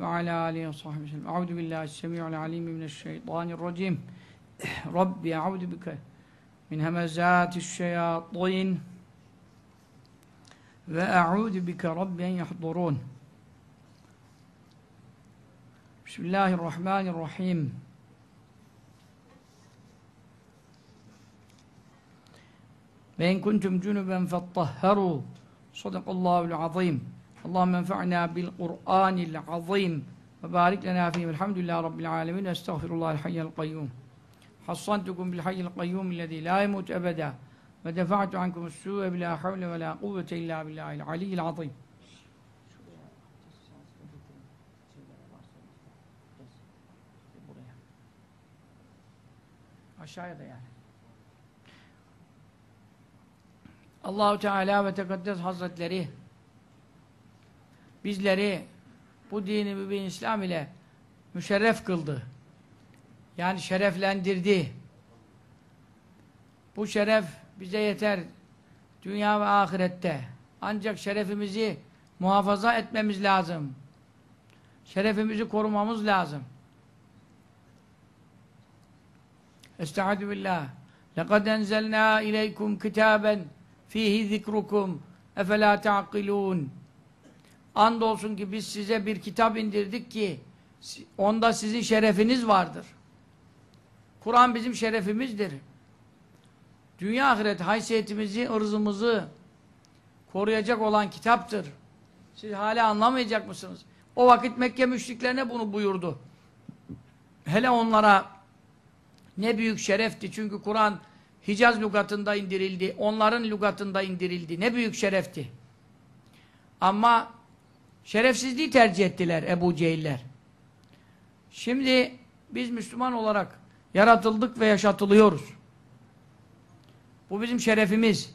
وعلى آله وصحبه وسلم. أعوذ بالله السميع العليم من الشيطان الرجيم. ربي أعوذ بك من همزات الشياطين وأعوذ بك رب أن يحضرون. بسم الله الرحمن الرحيم. وإن كنتم جنبا فاطهروا. صدق الله العظيم. اللهم انفعنا بالقرآن العظيم. وبارك لنا فيه. الحمد لله رب العالمين. واستغفر الله الحي القيوم. حصنتكم بالحي القيوم الذي لا يموت أبدا. ودفعت عنكم السوء بلا حول ولا قوة إلا بالله العلي العظيم. Aşağıya da yani. Allahu Teala ve Tekaddes Hazretleri bizleri bu dini mübin İslam ile müşerref kıldı. Yani şereflendirdi. Bu şeref bize yeter. Dünya ve ahirette. Ancak şerefimizi muhafaza etmemiz lazım. Şerefimizi korumamız lazım. Estaizu billah. لَقَدْ اَنْزَلْنَا اِلَيْكُمْ كِتَابًا fihi zikrukum efela ta'kilun Andolsun ki biz size bir kitap indirdik ki onda sizin şerefiniz vardır. Kur'an bizim şerefimizdir. Dünya ahiret haysiyetimizi, ırzımızı koruyacak olan kitaptır. Siz hala anlamayacak mısınız? O vakit Mekke müşriklerine bunu buyurdu. Hele onlara ne büyük şerefti. Çünkü Kur'an Hicaz lügatında indirildi. Onların lügatında indirildi. Ne büyük şerefti. Ama şerefsizliği tercih ettiler Ebu Cehiller. Şimdi biz Müslüman olarak yaratıldık ve yaşatılıyoruz. Bu bizim şerefimiz.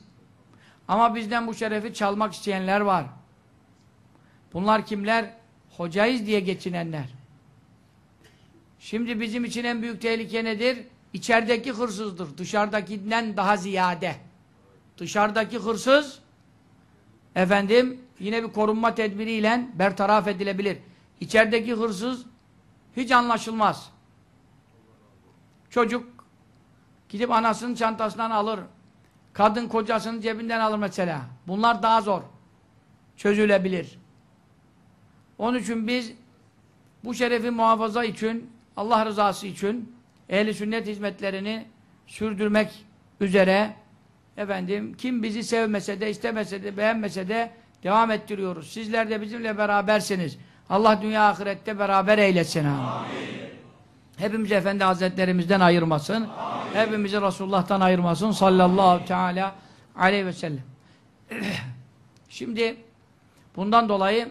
Ama bizden bu şerefi çalmak isteyenler var. Bunlar kimler? Hocayız diye geçinenler. Şimdi bizim için en büyük tehlike nedir? İçerideki hırsızdır. Dışarıdakinden daha ziyade. Dışarıdaki hırsız efendim yine bir korunma tedbiriyle bertaraf edilebilir. İçerideki hırsız hiç anlaşılmaz. Çocuk gidip anasının çantasından alır. Kadın kocasının cebinden alır mesela. Bunlar daha zor. Çözülebilir. Onun için biz bu şerefi muhafaza için, Allah rızası için ehli sünnet hizmetlerini sürdürmek üzere efendim kim bizi sevmese de istemese de beğenmese de devam ettiriyoruz. Sizler de bizimle berabersiniz. Allah dünya ahirette beraber eylesin. Amin. Hepimizi Efendi Hazretlerimizden ayırmasın. Amin. Hepimizi Resulullah'tan ayırmasın. Sallallahu teala aleyhi ve sellem. Şimdi bundan dolayı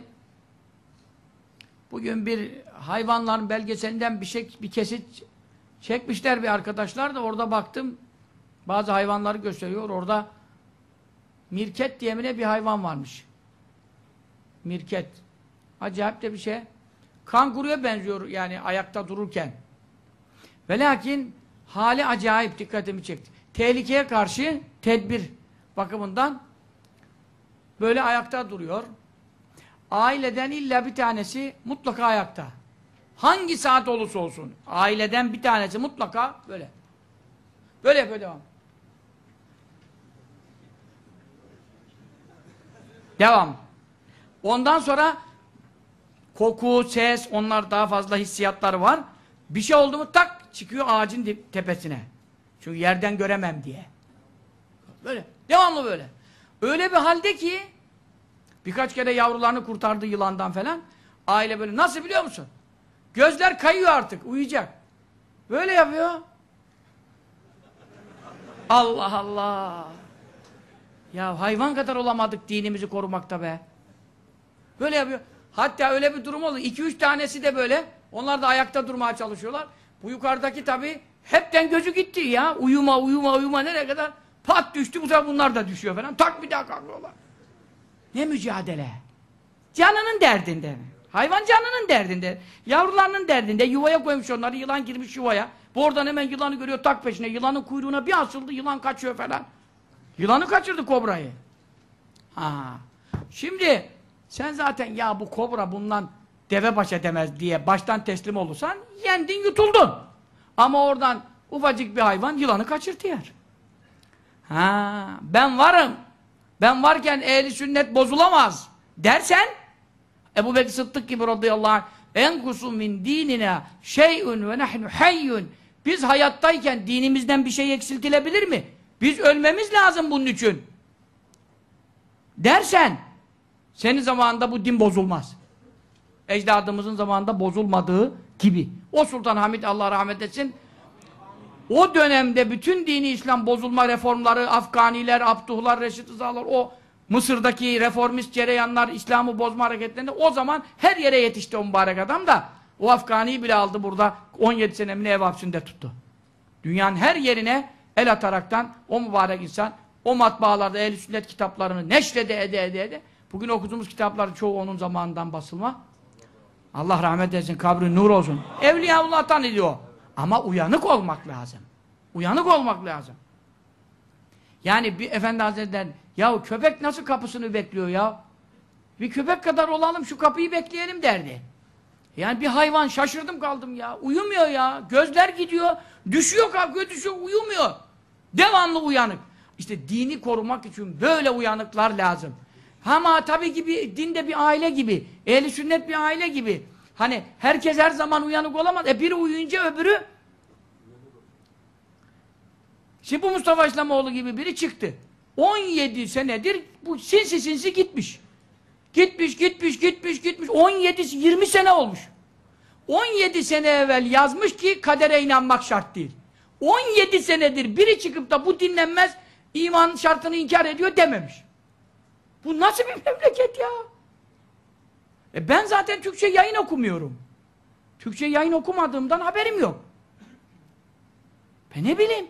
bugün bir hayvanların belgeselinden bir şey bir kesit Çekmişler bir arkadaşlar da orada baktım bazı hayvanları gösteriyor. Orada mirket diyemine bir hayvan varmış. Mirket. Acayip de bir şey. Kanguruya benziyor yani ayakta dururken. Ve lakin hali acayip dikkatimi çekti. Tehlikeye karşı tedbir bakımından böyle ayakta duruyor. Aileden illa bir tanesi mutlaka ayakta. Hangi saat olursa olsun. Aileden bir tanesi mutlaka böyle. Böyle yapıyor devam. Devam. Ondan sonra koku, ses, onlar daha fazla hissiyatları var. Bir şey oldu mu tak çıkıyor ağacın tepesine. Çünkü yerden göremem diye. Böyle. Devamlı böyle. Öyle bir halde ki birkaç kere yavrularını kurtardı yılandan falan. Aile böyle nasıl biliyor musun? Gözler kayıyor artık, uyuyacak. Böyle yapıyor. Allah Allah. Ya hayvan kadar olamadık dinimizi korumakta be. Böyle yapıyor. Hatta öyle bir durum oldu. İki üç tanesi de böyle Onlar da ayakta durmaya çalışıyorlar. Bu yukarıdaki tabii hepten gözü gitti ya. Uyuma, uyuma, uyuma nereye kadar? Pat düştü, bu sefer bunlar da düşüyor falan. Tak bir daha kalkıyorlar. Ne mücadele. Canının derdinde. Hayvan canının derdinde. Yavrularının derdinde. Yuvaya koymuş onları. Yılan girmiş yuvaya. Bu oradan hemen yılanı görüyor tak peşine. Yılanın kuyruğuna bir asıldı. Yılan kaçıyor falan. Yılanı kaçırdı kobrayı. Ha. Şimdi sen zaten ya bu kobra bundan deve baş edemez diye baştan teslim olursan yendin yutuldun. Ama oradan ufacık bir hayvan yılanı kaçırtıyor. Ha, ben varım. Ben varken ehli sünnet bozulamaz dersen Ebu Bekir Sıddık gibi radıyallahu anh en kusum min dinine şey'ün ve nehnu hayyun biz hayattayken dinimizden bir şey eksiltilebilir mi? Biz ölmemiz lazım bunun için. Dersen senin zamanında bu din bozulmaz. Ecdadımızın zamanında bozulmadığı gibi. O Sultan Hamid Allah rahmet etsin o dönemde bütün dini İslam bozulma reformları, Afganiler, Abduhlar, Reşit Rızalar, o Mısır'daki reformist cereyanlar, İslam'ı bozma hareketlerinde o zaman her yere yetişti o mübarek adam da o Afgani'yi bile aldı burada 17 senemini ev hapsinde tuttu. Dünyanın her yerine el ataraktan o mübarek insan o matbaalarda ehl sünnet kitaplarını neşrede ede ede ede bugün okuduğumuz kitapların çoğu onun zamanından basılma. Allah rahmet etsin, kabri nur olsun. Evliyaullah'tan ediyor. Ama uyanık olmak lazım. Uyanık olmak lazım. Yani bir Efendi Hazretleri ya köpek nasıl kapısını bekliyor ya? Bir köpek kadar olalım şu kapıyı bekleyelim derdi. Yani bir hayvan şaşırdım kaldım ya. Uyumuyor ya. Gözler gidiyor. Düşüyor kalkıyor düşüyor uyumuyor. Devamlı uyanık. İşte dini korumak için böyle uyanıklar lazım. Ama tabii gibi dinde bir aile gibi. Ehli sünnet bir aile gibi. Hani herkes her zaman uyanık olamaz. E biri uyuyunca öbürü Şimdi bu Mustafa İslamoğlu gibi biri çıktı. 17 senedir bu sinsi sinsi gitmiş. Gitmiş, gitmiş, gitmiş, gitmiş. 17, 20 sene olmuş. 17 sene evvel yazmış ki kadere inanmak şart değil. 17 senedir biri çıkıp da bu dinlenmez, iman şartını inkar ediyor dememiş. Bu nasıl bir memleket ya? E ben zaten Türkçe yayın okumuyorum. Türkçe yayın okumadığımdan haberim yok. Ben ne bileyim?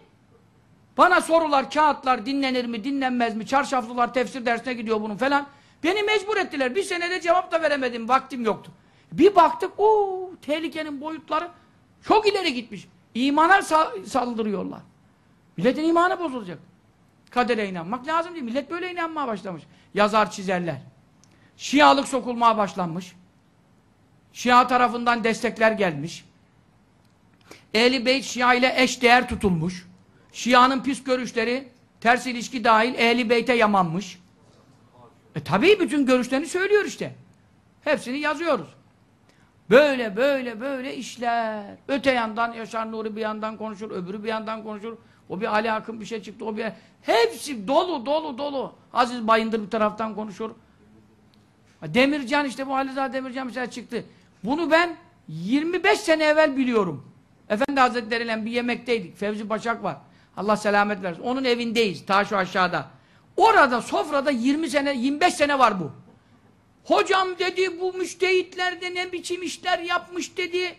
Bana sorular, kağıtlar dinlenir mi, dinlenmez mi? Çarşaflılar tefsir dersine gidiyor bunun falan. Beni mecbur ettiler. Bir senede cevap da veremedim. Vaktim yoktu. Bir baktık, o tehlikenin boyutları çok ileri gitmiş. İmana saldırıyorlar. Milletin imanı bozulacak. Kadere inanmak lazım değil. Millet böyle inanmaya başlamış. Yazar, çizerler. Şialık sokulmaya başlanmış. Şia tarafından destekler gelmiş. Ehli Beyt Şia ile eş değer tutulmuş. Şia'nın pis görüşleri ters ilişki dahil Ehli Beyt'e yamanmış. E tabii bütün görüşlerini söylüyor işte. Hepsini yazıyoruz. Böyle böyle böyle işler. Öte yandan Yaşar Nuri bir yandan konuşur, öbürü bir yandan konuşur. O bir Ali Akın bir şey çıktı, o bir... Hepsi dolu dolu dolu. Aziz Bayındır bir taraftan konuşur. Demircan işte bu Halil Demircan mesela çıktı. Bunu ben 25 sene evvel biliyorum. Efendi Hazretleri'yle bir yemekteydik. Fevzi Başak var. Allah selamet versin. Onun evindeyiz. Ta şu aşağıda. Orada sofrada 20 sene, 25 sene var bu. Hocam dedi bu müştehitler de ne biçim işler yapmış dedi.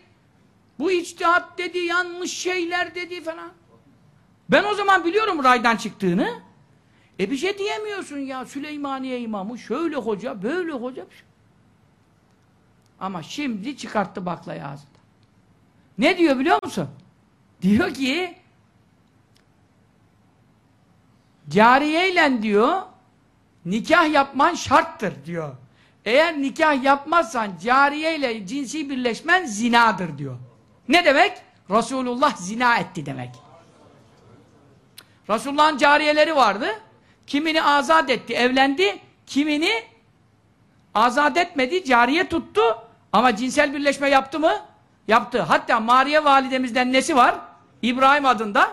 Bu içtihat dedi, yanlış şeyler dedi falan. Ben o zaman biliyorum raydan çıktığını. E bir şey diyemiyorsun ya Süleymaniye imamı şöyle hoca, böyle hoca. Ama şimdi çıkarttı baklayı ağzından. Ne diyor biliyor musun? Diyor ki cariyeyle diyor nikah yapman şarttır diyor. Eğer nikah yapmazsan cariyeyle cinsi birleşmen zinadır diyor. Ne demek? Resulullah zina etti demek. Resulullah'ın cariyeleri vardı. Kimini azat etti, evlendi. Kimini azat etmedi, cariye tuttu. Ama cinsel birleşme yaptı mı? Yaptı. Hatta Mariye validemizden nesi var? İbrahim adında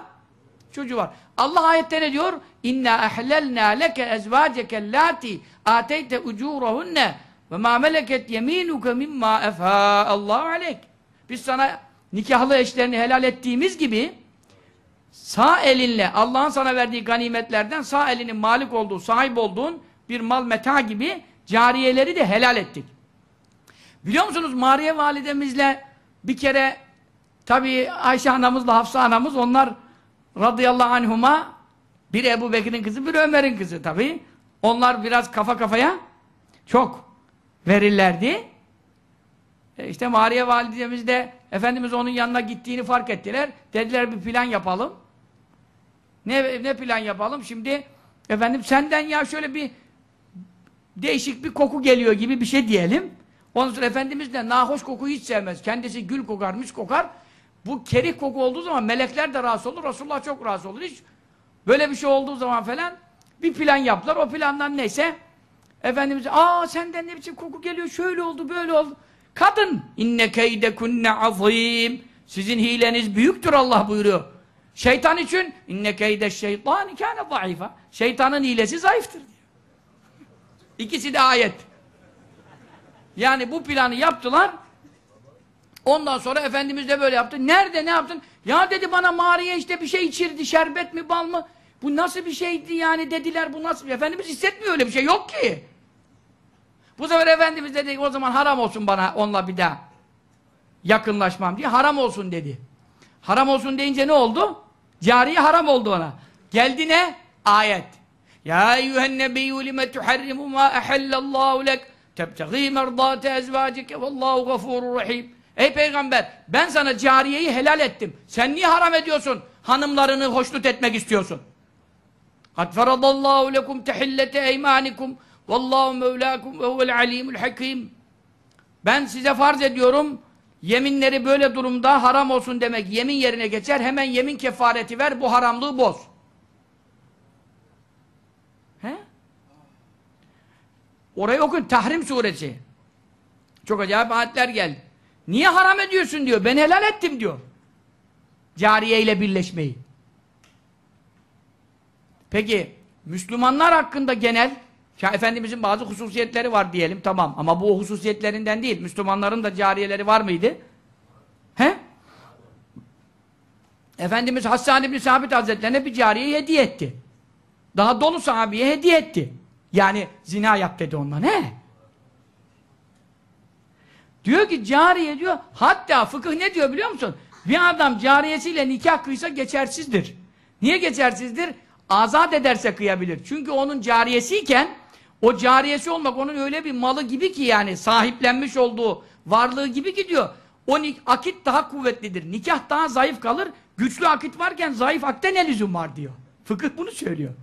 çocuğu var. Allah ayette ne diyor? İnna ahlelna leke ezvaceke allati ateyte ucurahunne ve ma meleket yeminuke mimma efa Allah aleyk. Biz sana nikahlı eşlerini helal ettiğimiz gibi sağ elinle Allah'ın sana verdiği ganimetlerden sağ elinin malik olduğu, sahip olduğun bir mal meta gibi cariyeleri de helal ettik. Biliyor musunuz Mariye validemizle Bir kere tabii Ayşe anamızla Hafsa anamız onlar radıyallahu anhuma bir Ebu Bekir'in kızı, bir Ömer'in kızı tabii. Onlar biraz kafa kafaya çok verirlerdi. E işte Mariye validemiz de Efendimiz onun yanına gittiğini fark ettiler. Dediler bir plan yapalım. Ne, ne plan yapalım? Şimdi efendim senden ya şöyle bir değişik bir koku geliyor gibi bir şey diyelim. Ondan sonra Efendimiz de nahoş kokuyu hiç sevmez. Kendisi gül kokar, mis kokar. Bu kerih koku olduğu zaman melekler de rahatsız olur. Resulullah çok rahatsız olur. Hiç böyle bir şey olduğu zaman falan bir plan yaptılar. O plandan neyse Efendimiz aa senden ne biçim koku geliyor şöyle oldu böyle oldu. Kadın inne keyde kunne azim. Sizin hileniz büyüktür Allah buyuruyor. Şeytan için inne keyde şeytan kâne zayıfa. Şeytanın hilesi zayıftır diyor. İkisi de ayet. Yani bu planı yaptılar. Ondan sonra Efendimiz de böyle yaptı. Nerede ne yaptın? Ya dedi bana Mariye işte bir şey içirdi. Şerbet mi bal mı? Bu nasıl bir şeydi yani dediler. Bu nasıl? Efendimiz hissetmiyor öyle bir şey yok ki. Bu sefer Efendimiz dedi o zaman haram olsun bana onunla bir daha yakınlaşmam diye. Haram olsun dedi. Haram olsun deyince ne oldu? Cariye haram oldu ona. Geldi ne? Ayet. Ya eyyühen nebiyyü lime tuharrimu ma ehallallahu lek tebtegî merdâte ezvâcike vallahu gafurur rahim. Ey peygamber ben sana cariyeyi helal ettim. Sen niye haram ediyorsun? Hanımlarını hoşnut etmek istiyorsun. Kad feradallahu lekum tehillete eymanikum vallahu mevlâkum ve huvel alimul hakim. Ben size farz ediyorum yeminleri böyle durumda haram olsun demek yemin yerine geçer hemen yemin kefareti ver bu haramlığı boz. He? Orayı okun Tahrim suresi. Çok acayip ayetler geldi. Niye haram ediyorsun diyor. Ben helal ettim diyor. Cariye ile birleşmeyi. Peki Müslümanlar hakkında genel ya Efendimizin bazı hususiyetleri var diyelim tamam ama bu hususiyetlerinden değil. Müslümanların da cariyeleri var mıydı? He? Efendimiz Hassan İbni Sabit Hazretlerine bir cariye hediye etti. Daha dolu sahabeye hediye etti. Yani zina yap dedi ondan. He? Diyor ki cariye diyor, hatta fıkıh ne diyor biliyor musun? Bir adam cariyesiyle nikah kıysa geçersizdir. Niye geçersizdir? Azat ederse kıyabilir. Çünkü onun cariyesiyken, o cariyesi olmak onun öyle bir malı gibi ki yani sahiplenmiş olduğu varlığı gibi gidiyor. O akit daha kuvvetlidir. Nikah daha zayıf kalır. Güçlü akit varken zayıf akte ne lüzum var diyor. Fıkıh bunu söylüyor.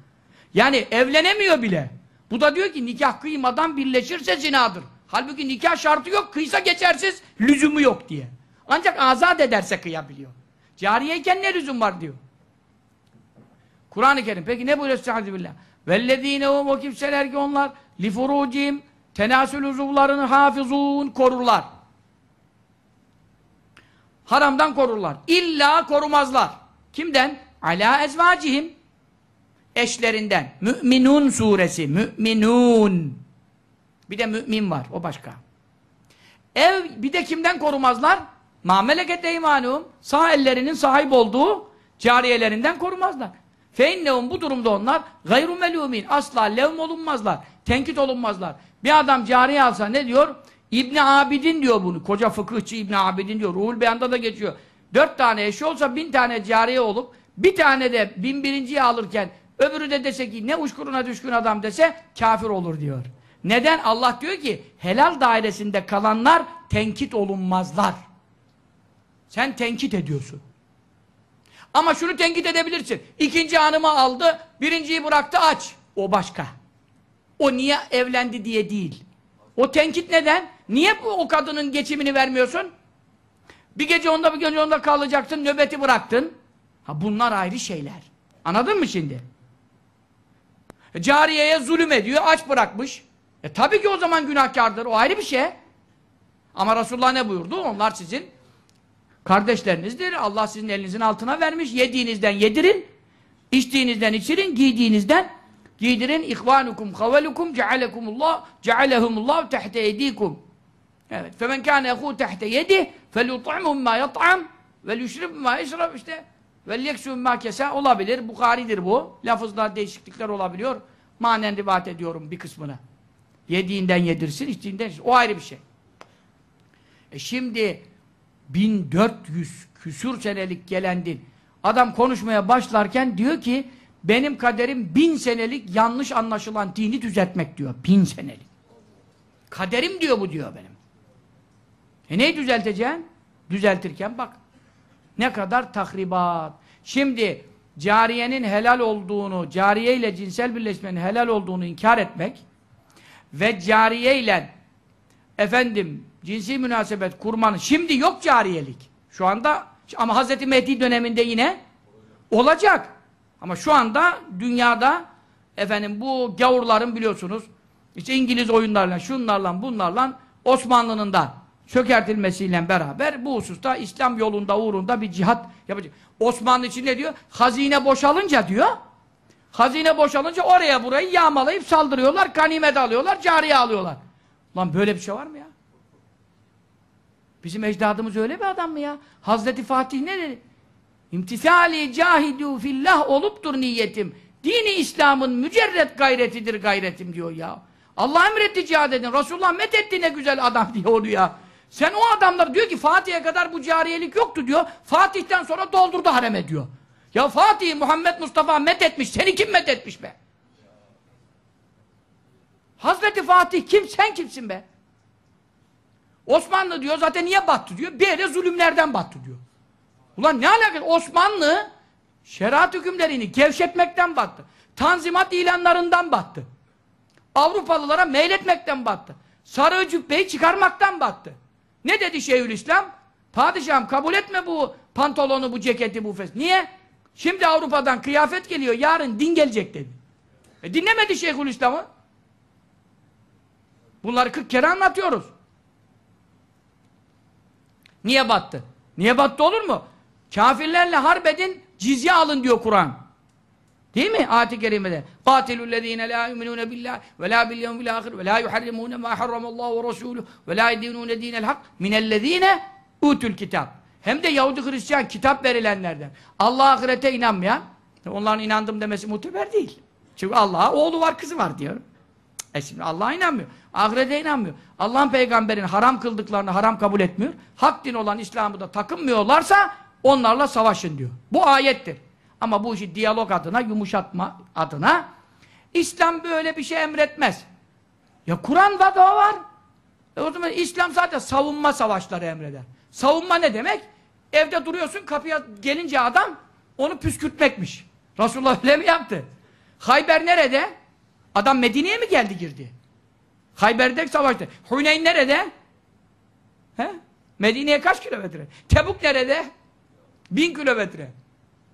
Yani evlenemiyor bile. Bu da diyor ki nikah kıymadan birleşirse zinadır. Halbuki nikah şartı yok, kıysa geçersiz, lüzumu yok diye. Ancak azat ederse kıyabiliyor. Cariyeyken ne lüzum var diyor. Kur'an-ı Kerim. Peki ne buyuruyor Estaizu billah? Vellezinehum o kimseler ki onlar lifurucim tenasül uzuvlarını hafizun korurlar. Haramdan korurlar. İlla korumazlar. Kimden? Ala ezvacihim. Eşlerinden. Müminun suresi. Müminun. Bir de mümin var. O başka. Ev bir de kimden korumazlar? Mameleket eymanum. Sağ ellerinin sahip olduğu cariyelerinden korumazlar. Feinnehum bu durumda onlar gayru melumin. Asla levm olunmazlar. Tenkit olunmazlar. Bir adam cariye alsa ne diyor? İbn Abidin diyor bunu. Koca fıkıhçı İbn Abidin diyor. Ruhul Beyan'da da geçiyor. Dört tane eşi olsa bin tane cariye olup bir tane de bin birinciyi alırken öbürü de dese ki ne uçkuruna düşkün adam dese kafir olur diyor. Neden? Allah diyor ki helal dairesinde kalanlar tenkit olunmazlar. Sen tenkit ediyorsun. Ama şunu tenkit edebilirsin. İkinci hanımı aldı, birinciyi bıraktı aç. O başka. O niye evlendi diye değil. O tenkit neden? Niye o kadının geçimini vermiyorsun? Bir gece onda bir gece onda kalacaksın, nöbeti bıraktın. Ha bunlar ayrı şeyler. Anladın mı şimdi? Cariyeye zulüm ediyor, aç bırakmış. E tabii ki o zaman günahkardır. O ayrı bir şey. Ama Resulullah ne buyurdu? Onlar sizin kardeşlerinizdir. Allah sizin elinizin altına vermiş. Yediğinizden yedirin. içtiğinizden içirin. Giydiğinizden giydirin. İhvanukum havelukum cealekumullah cealehumullah tehte yedikum. Evet. Femen kâne ehû tehte yedi felut'amhum mâ yat'am ve yüşrib mâ yşrab işte ve yeksûm mâ kesa olabilir. Bukhari'dir bu. Lafızlar değişiklikler olabiliyor. Manen rivayet ediyorum bir kısmını. Yediğinden yedirsin, içtiğinden içirsin. O ayrı bir şey. E şimdi 1400 küsür senelik gelendin. Adam konuşmaya başlarken diyor ki benim kaderim bin senelik yanlış anlaşılan dini düzeltmek diyor. Bin senelik. Kaderim diyor bu diyor benim. E neyi düzelteceksin? Düzeltirken bak. Ne kadar tahribat. Şimdi cariyenin helal olduğunu, cariye ile cinsel birleşmenin helal olduğunu inkar etmek ve cariye ile efendim cinsi münasebet kurmanın şimdi yok cariyelik. Şu anda ama Hazreti Mehdi döneminde yine olacak. Ama şu anda dünyada efendim bu gavurların biliyorsunuz işte İngiliz oyunlarla, şunlarla, bunlarla Osmanlı'nın da çökertilmesiyle beraber bu hususta İslam yolunda, uğrunda bir cihat yapacak. Osmanlı için ne diyor? Hazine boşalınca diyor. Hazine boşalınca oraya burayı yağmalayıp saldırıyorlar, ganimet alıyorlar, cariye alıyorlar. Lan böyle bir şey var mı ya? Bizim ecdadımız öyle bir adam mı ya? Hazreti Fatih ne dedi? İmtisali cahidu fillah oluptur niyetim. Dini İslam'ın mücerret gayretidir gayretim diyor ya. Allah emretti cihad edin. Resulullah methetti ne güzel adam diyor onu ya. Sen o adamlar diyor ki Fatih'e kadar bu cariyelik yoktu diyor. Fatih'ten sonra doldurdu hareme diyor. Ya Fatih Muhammed Mustafa methetmiş. Seni kim methetmiş be? Hazreti Fatih kim? Sen kimsin be? Osmanlı diyor zaten niye battı diyor. Bir yere zulümlerden battı diyor. Ulan ne alakası? Osmanlı şeriat hükümlerini gevşetmekten battı. Tanzimat ilanlarından battı. Avrupalılara meyletmekten battı. Sarı cübbeyi çıkarmaktan battı. Ne dedi Şeyhülislam? Padişahım kabul etme bu pantolonu, bu ceketi, bu fes. Niye? Şimdi Avrupa'dan kıyafet geliyor, yarın din gelecek dedi. E dinlemedi Şeyhülislam'ı. Bunları 40 kere anlatıyoruz. Niye battı? Niye battı olur mu? Kafirlerle harbedin, cizye alın diyor Kur'an. Değil mi? Ayet-i kerimede. Yu'minune billah ve la bil yevmil ahir ve la yuharrimune ma harramallahu ve resuluhu ve la yedinune dinel hak minellezine utul kitap. Hem de Yahudi Hristiyan kitap verilenlerden. Allah ahirete inanmayan, onların inandım demesi muteber değil. Çünkü Allah'a oğlu var, kızı var diyor. E şimdi Allah'a inanmıyor. Ahirete inanmıyor. Allah'ın peygamberin haram kıldıklarını haram kabul etmiyor. Hak din olan İslam'ı da takınmıyorlarsa onlarla savaşın diyor. Bu ayettir. Ama bu işi diyalog adına, yumuşatma adına İslam böyle bir şey emretmez. Ya Kur'an var da var. E o zaman İslam zaten savunma savaşları emreder. Savunma ne demek? Evde duruyorsun kapıya gelince adam onu püskürtmekmiş. Resulullah öyle mi yaptı? Hayber nerede? Adam Medine'ye mi geldi girdi? Hayber'de savaştı. Huneyn nerede? He? Medine'ye kaç kilometre? Tebuk nerede? Bin kilometre.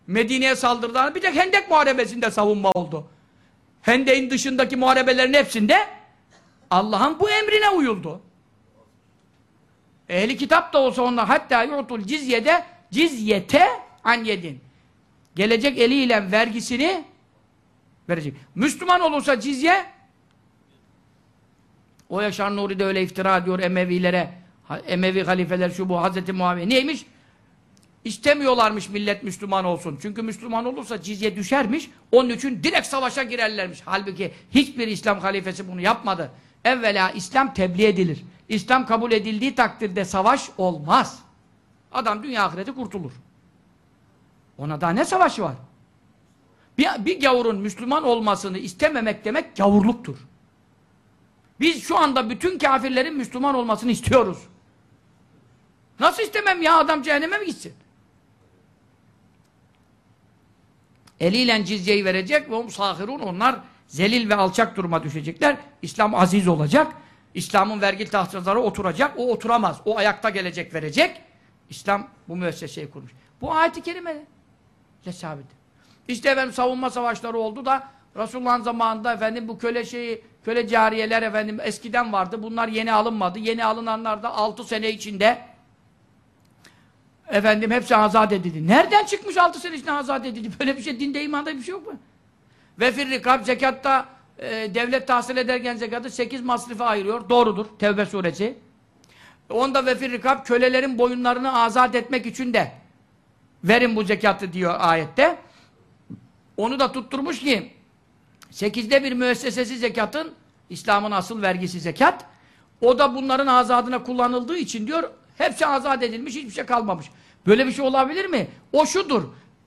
Medine'ye saldırdılar. Bir tek Hendek Muharebesi'nde savunma oldu. Hendek'in dışındaki muharebelerin hepsinde Allah'ın bu emrine uyuldu. Ehli kitap da olsa onlar hatta yu'tul cizyede cizyete an yedin. Gelecek eliyle vergisini verecek. Müslüman olursa cizye o Yaşar Nuri de öyle iftira diyor Emevilere Emevi halifeler şu bu Hazreti Muaviye. Neymiş? İstemiyorlarmış millet Müslüman olsun. Çünkü Müslüman olursa cizye düşermiş. Onun için direkt savaşa girerlermiş. Halbuki hiçbir İslam halifesi bunu yapmadı. Evvela İslam tebliğ edilir. İslam kabul edildiği takdirde savaş olmaz. Adam dünya ahireti kurtulur. Ona daha ne savaşı var? Bir, bir gavurun Müslüman olmasını istememek demek gavurluktur. Biz şu anda bütün kafirlerin Müslüman olmasını istiyoruz. Nasıl istemem ya adam cehenneme mi gitsin? Eliyle cizyeyi verecek ve o sahirun onlar zelil ve alçak duruma düşecekler. İslam aziz olacak. İslam'ın vergi tahtaları oturacak. O oturamaz. O ayakta gelecek verecek. İslam bu müesseseyi kurmuş. Bu ayet-i kerime ile sabit. İşte efendim savunma savaşları oldu da Resulullah'ın zamanında efendim bu köle şeyi, köle cariyeler efendim eskiden vardı. Bunlar yeni alınmadı. Yeni alınanlar da 6 sene içinde efendim hepsi azat edildi. Nereden çıkmış 6 sene içinde azat edildi? Böyle bir şey dinde imanda bir şey yok mu? Ve firrikab zekatta e, devlet tahsil ederken zekatı 8 masrife ayırıyor. Doğrudur. Tevbe suresi. Onda ve firrikab kölelerin boyunlarını azat etmek için de verin bu zekatı diyor ayette. Onu da tutturmuş ki sekizde bir müessesesi zekatın İslam'ın asıl vergisi zekat. O da bunların azadına kullanıldığı için diyor Hepsi azat edilmiş, hiçbir şey kalmamış. Böyle bir şey olabilir mi? O şudur.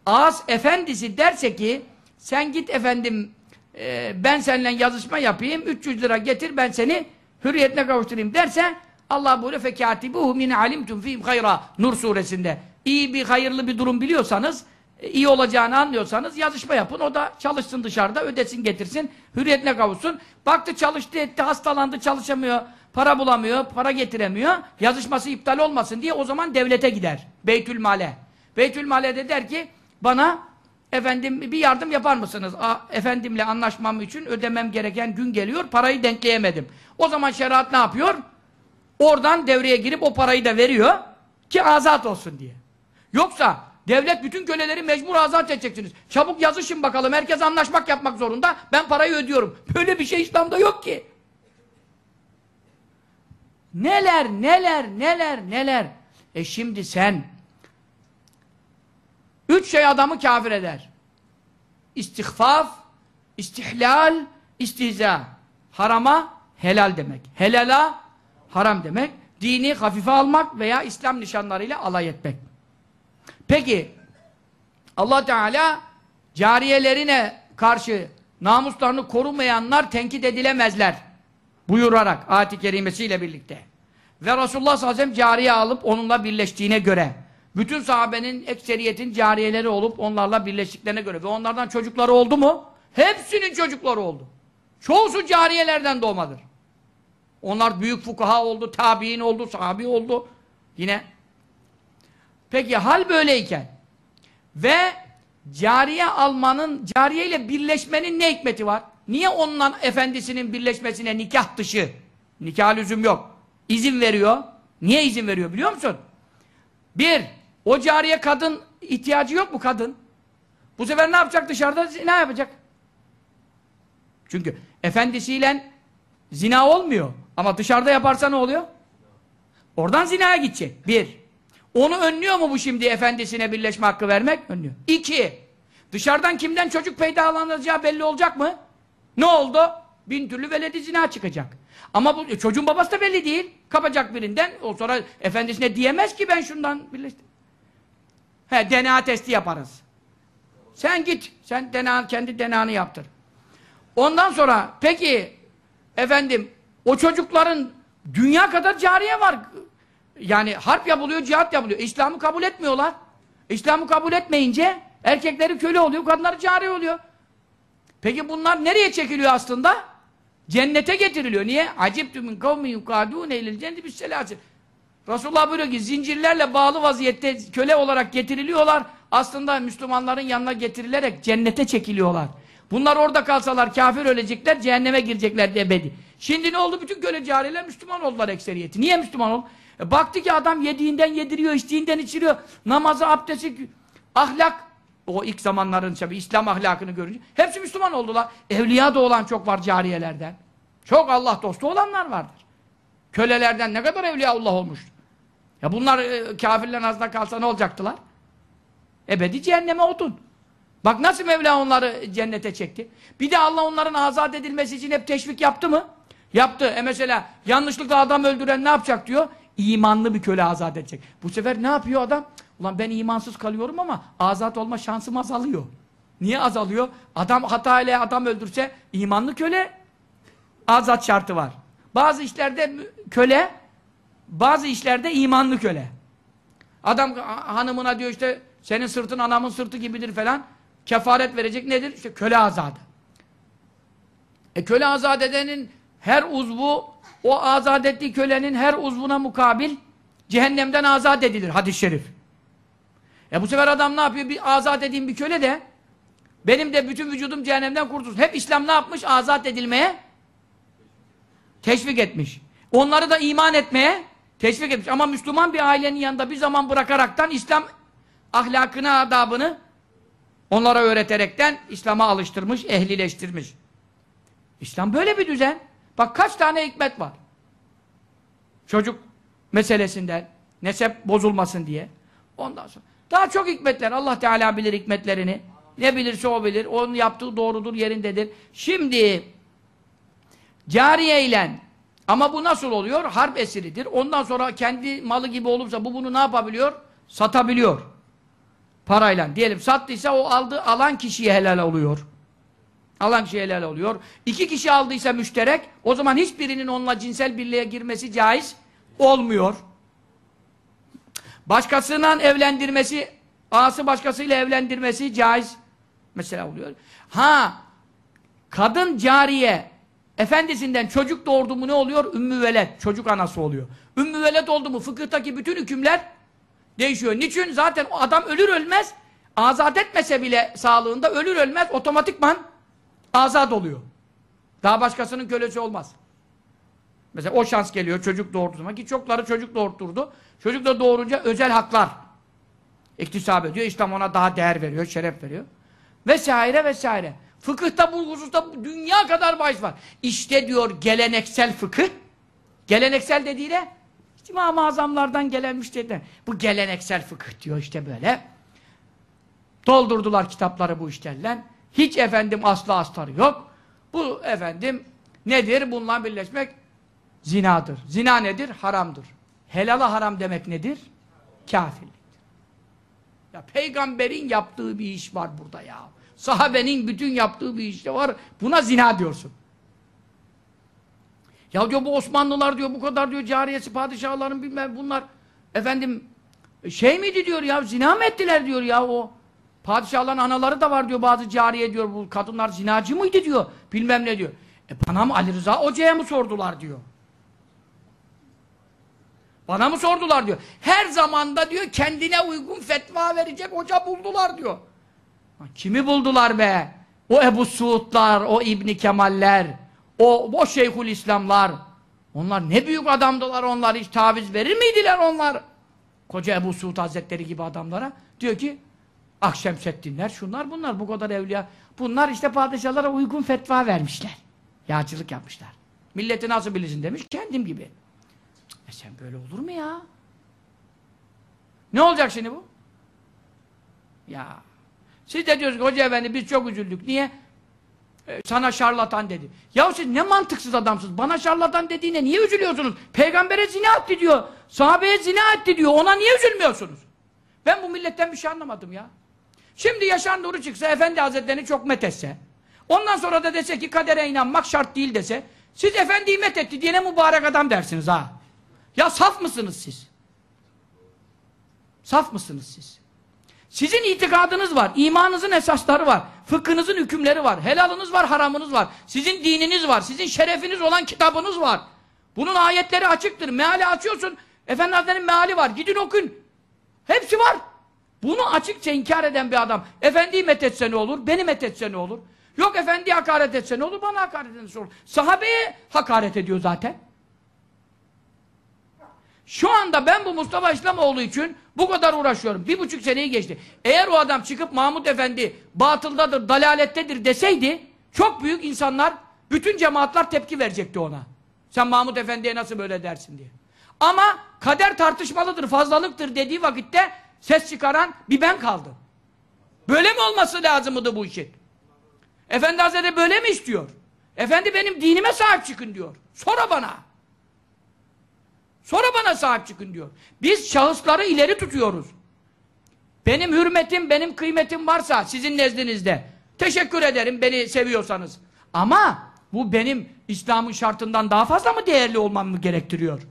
Ağız efendisi derse ki sen git efendim e, ben seninle yazışma yapayım 300 lira getir ben seni hürriyetine kavuşturayım derse Allah böyle fekatibuhu min alimtum fihim hayra Nur suresinde iyi bir hayırlı bir durum biliyorsanız iyi olacağını anlıyorsanız yazışma yapın o da çalışsın dışarıda ödesin getirsin hürriyetine kavuşsun baktı çalıştı etti hastalandı çalışamıyor para bulamıyor para getiremiyor yazışması iptal olmasın diye o zaman devlete gider Beytülmale Beytülmale de der ki bana efendim bir yardım yapar mısınız? A, efendimle anlaşmam için ödemem gereken gün geliyor, parayı denkleyemedim. O zaman şeriat ne yapıyor? Oradan devreye girip o parayı da veriyor ki azat olsun diye. Yoksa devlet bütün köleleri mecbur azat edeceksiniz. Çabuk yazışın bakalım, herkes anlaşmak yapmak zorunda. Ben parayı ödüyorum. Böyle bir şey İslam'da yok ki. Neler, neler, neler, neler. E şimdi sen Üç şey adamı kafir eder. İstihfaf, istihlal, istihza. Harama helal demek. Helala haram demek. Dini hafife almak veya İslam nişanlarıyla alay etmek. Peki Allah Teala cariyelerine karşı namuslarını korumayanlar tenkit edilemezler. Buyurarak ayet-i kerimesiyle birlikte. Ve Resulullah sallallahu aleyhi ve sellem cariye alıp onunla birleştiğine göre bütün sahabenin ekseriyetin cariyeleri olup onlarla birleştiklerine göre ve onlardan çocukları oldu mu? Hepsinin çocukları oldu. Çoğusu cariyelerden doğmadır. Onlar büyük fukaha oldu, tabi'in oldu, sahabi oldu. Yine. Peki hal böyleyken ve cariye almanın, cariye ile birleşmenin ne hikmeti var? Niye onunla efendisinin birleşmesine nikah dışı, nikah lüzum yok, izin veriyor? Niye izin veriyor biliyor musun? Bir, o cariye kadın ihtiyacı yok mu kadın? Bu sefer ne yapacak dışarıda? Ne yapacak? Çünkü efendisiyle zina olmuyor. Ama dışarıda yaparsa ne oluyor? Oradan zinaya gidecek. Bir. Onu önlüyor mu bu şimdi efendisine birleşme hakkı vermek? Önlüyor. İki. Dışarıdan kimden çocuk peydalanacağı belli olacak mı? Ne oldu? Bin türlü veledi zina çıkacak. Ama bu çocuğun babası da belli değil. Kapacak birinden. O sonra efendisine diyemez ki ben şundan birleştim. He, DNA testi yaparız. Sen git. Sen DNA, kendi DNA'nı yaptır. Ondan sonra peki efendim o çocukların dünya kadar cariye var. Yani harp yapılıyor, cihat yapılıyor. İslam'ı kabul etmiyorlar. İslam'ı kabul etmeyince erkekleri köle oluyor, kadınları cariye oluyor. Peki bunlar nereye çekiliyor aslında? Cennete getiriliyor. Niye? Acibtü min kavmi yukadûne ilil cenneti bis selâsin. Resulullah buyuruyor ki zincirlerle bağlı vaziyette köle olarak getiriliyorlar. Aslında Müslümanların yanına getirilerek cennete çekiliyorlar. Bunlar orada kalsalar kafir ölecekler, cehenneme girecekler ebedi. Şimdi ne oldu? Bütün köle cariyeler Müslüman oldular ekseriyeti. Niye Müslüman oldu? E baktı ki adam yediğinden yediriyor, içtiğinden içiriyor. Namazı, abdesti, ahlak. O ilk zamanların tabi İslam ahlakını görünce. Hepsi Müslüman oldular. Evliya da olan çok var cariyelerden. Çok Allah dostu olanlar vardır. Kölelerden ne kadar evliyaullah olmuş. Ya bunlar e, kafirlerin ağzına kalsa ne olacaktılar? Ebedi cehenneme otun. Bak nasıl Mevla onları cennete çekti. Bir de Allah onların azat edilmesi için hep teşvik yaptı mı? Yaptı. E mesela yanlışlıkla adam öldüren ne yapacak diyor? İmanlı bir köle azat edecek. Bu sefer ne yapıyor adam? Ulan ben imansız kalıyorum ama azat olma şansım azalıyor. Niye azalıyor? Adam hata ile adam öldürse imanlı köle azat şartı var. Bazı işlerde köle bazı işlerde imanlı köle. Adam hanımına diyor işte senin sırtın anamın sırtı gibidir falan. Kefaret verecek nedir? İşte köle azadı. E köle azat edenin her uzvu o azat ettiği kölenin her uzvuna mukabil cehennemden azat edilir hadis-i şerif. E bu sefer adam ne yapıyor? Bir azat edeyim bir köle de benim de bütün vücudum cehennemden kurtulsun. Hep İslam ne yapmış? Azat edilmeye teşvik etmiş. Onları da iman etmeye teşvik etmiş. Ama Müslüman bir ailenin yanında bir zaman bırakaraktan İslam ahlakını, adabını onlara öğreterekten İslam'a alıştırmış, ehlileştirmiş. İslam böyle bir düzen. Bak kaç tane hikmet var. Çocuk meselesinden, nesep bozulmasın diye. Ondan sonra. Daha çok hikmetler. Allah Teala bilir hikmetlerini. Ne bilirse o bilir. Onun yaptığı doğrudur, yerindedir. Şimdi cariye ile Ama bu nasıl oluyor? Harp esiridir. Ondan sonra kendi malı gibi olursa bu bunu ne yapabiliyor? Satabiliyor. Parayla. Diyelim sattıysa o aldığı alan kişiye helal oluyor. Alan kişiye helal oluyor. İki kişi aldıysa müşterek o zaman hiçbirinin onunla cinsel birliğe girmesi caiz olmuyor. Başkasından evlendirmesi, ağası başkasıyla evlendirmesi caiz mesela oluyor. Ha, kadın cariye efendisinden çocuk doğurdu mu ne oluyor? Ümmü velet, çocuk anası oluyor. Ümmü velet oldu mu fıkıhtaki bütün hükümler değişiyor. Niçin? Zaten o adam ölür ölmez, azat etmese bile sağlığında ölür ölmez otomatikman azat oluyor. Daha başkasının kölesi olmaz. Mesela o şans geliyor çocuk doğurduğunda ki çokları çocuk doğurturdu. Çocuk da doğurunca özel haklar iktisap ediyor. İslam ona daha değer veriyor, şeref veriyor. Vesaire vesaire. Fıkıhta bu hususta dünya kadar bahis var. İşte diyor geleneksel fıkıh. Geleneksel dediğiyle işte İmam-ı Azamlardan gelenmiş dediler. Bu geleneksel fıkıh diyor işte böyle. Doldurdular kitapları bu işlerle. Hiç efendim aslı astarı yok. Bu efendim nedir? Bununla birleşmek zinadır. Zina nedir? Haramdır. Helala haram demek nedir? Kafirliktir. Ya peygamberin yaptığı bir iş var burada ya. Sahabenin bütün yaptığı bir iş de var. Buna zina diyorsun. Ya diyor bu Osmanlılar diyor bu kadar diyor cariyesi padişahların bilmem bunlar efendim şey miydi diyor ya zina mı ettiler diyor ya o padişahların anaları da var diyor bazı cariye diyor bu kadınlar zinacı mıydı diyor bilmem ne diyor. E bana mı Ali Rıza Hoca'ya mı sordular diyor. Bana mı sordular diyor. Her zamanda diyor kendine uygun fetva verecek hoca buldular diyor. Kimi buldular be? O Ebu Suudlar, o İbni Kemaller, o, o Şeyhül İslamlar. Onlar ne büyük adamdılar onlar. Hiç taviz verir miydiler onlar? Koca Ebu Suud Hazretleri gibi adamlara. Diyor ki Akşemseddinler, şunlar bunlar, bu kadar evliya. Bunlar işte padişahlara uygun fetva vermişler. Yağcılık yapmışlar. Milleti nasıl bilirsin demiş, kendim gibi. E sen böyle olur mu ya? Ne olacak şimdi bu? Ya. Siz de diyorsunuz hoca efendi biz çok üzüldük. Niye? Ee, sana şarlatan dedi. Ya siz ne mantıksız adamsınız. Bana şarlatan dediğine niye üzülüyorsunuz? Peygambere zina etti diyor. Sahabeye zina etti diyor. Ona niye üzülmüyorsunuz? Ben bu milletten bir şey anlamadım ya. Şimdi Yaşar Nuri çıksa, Efendi Hazretlerini çok methetse, ondan sonra da dese ki kadere inanmak şart değil dese, siz Efendi'yi methetti diye ne mübarek adam dersiniz ha. Ya saf mısınız siz? Saf mısınız siz? Sizin itikadınız var, imanınızın esasları var, fıkhınızın hükümleri var, helalınız var, haramınız var, sizin dininiz var, sizin şerefiniz olan kitabınız var. Bunun ayetleri açıktır. Meali açıyorsun, Efendi Hazretleri'nin meali var, gidin okun. Hepsi var. Bunu açıkça inkar eden bir adam, efendiyi methetse ne olur, beni methetse ne olur? Yok efendi hakaret etse ne olur, bana hakaret etse olur. Sahabeye hakaret ediyor zaten. Şu anda ben bu Mustafa İslamoğlu için bu kadar uğraşıyorum. Bir buçuk seneyi geçti. Eğer o adam çıkıp Mahmut Efendi batıldadır, dalalettedir deseydi çok büyük insanlar, bütün cemaatler tepki verecekti ona. Sen Mahmut Efendi'ye nasıl böyle dersin diye. Ama kader tartışmalıdır, fazlalıktır dediği vakitte ses çıkaran bir ben kaldım. Böyle mi olması lazımdı bu işin? Efendi Hazretleri böyle mi istiyor? Efendi benim dinime sahip çıkın diyor. Sonra bana. Sonra bana sahip çıkın diyor. Biz şahısları ileri tutuyoruz. Benim hürmetim, benim kıymetim varsa sizin nezdinizde teşekkür ederim beni seviyorsanız. Ama bu benim İslam'ın şartından daha fazla mı değerli olmamı gerektiriyor?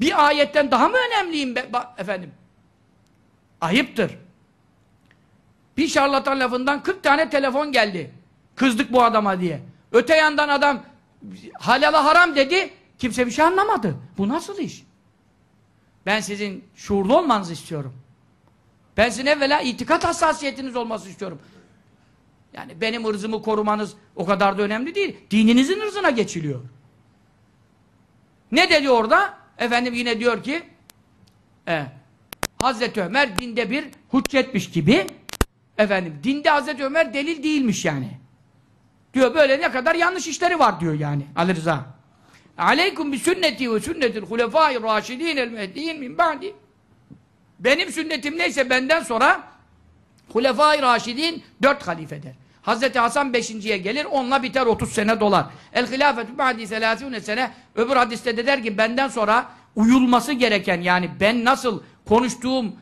Bir ayetten daha mı önemliyim be, efendim? Ayıptır. Bir şarlatan lafından 40 tane telefon geldi. Kızdık bu adama diye. Öte yandan adam halala haram dedi. Kimse bir şey anlamadı. Bu nasıl iş? Ben sizin şuurlu olmanızı istiyorum. Ben sizin evvela itikat hassasiyetiniz olması istiyorum. Yani benim ırzımı korumanız o kadar da önemli değil. Dininizin ırzına geçiliyor. Ne dedi orada? Efendim yine diyor ki e, Hazreti Ömer dinde bir hüccetmiş gibi efendim dinde Hazreti Ömer delil değilmiş yani. Diyor böyle ne kadar yanlış işleri var diyor yani Ali Rıza. Aleykum bi sünneti ve sünnetil hulefâi râşidîn el mehdiyin min ba'di. Benim sünnetim neyse benden sonra Hulefâi Raşidin dört halifeder. Hazreti Hasan beşinciye gelir, onunla biter 30 sene dolar. El hilafetü ba'di selâsûne sene. Öbür hadiste de der ki benden sonra uyulması gereken yani ben nasıl konuştuğum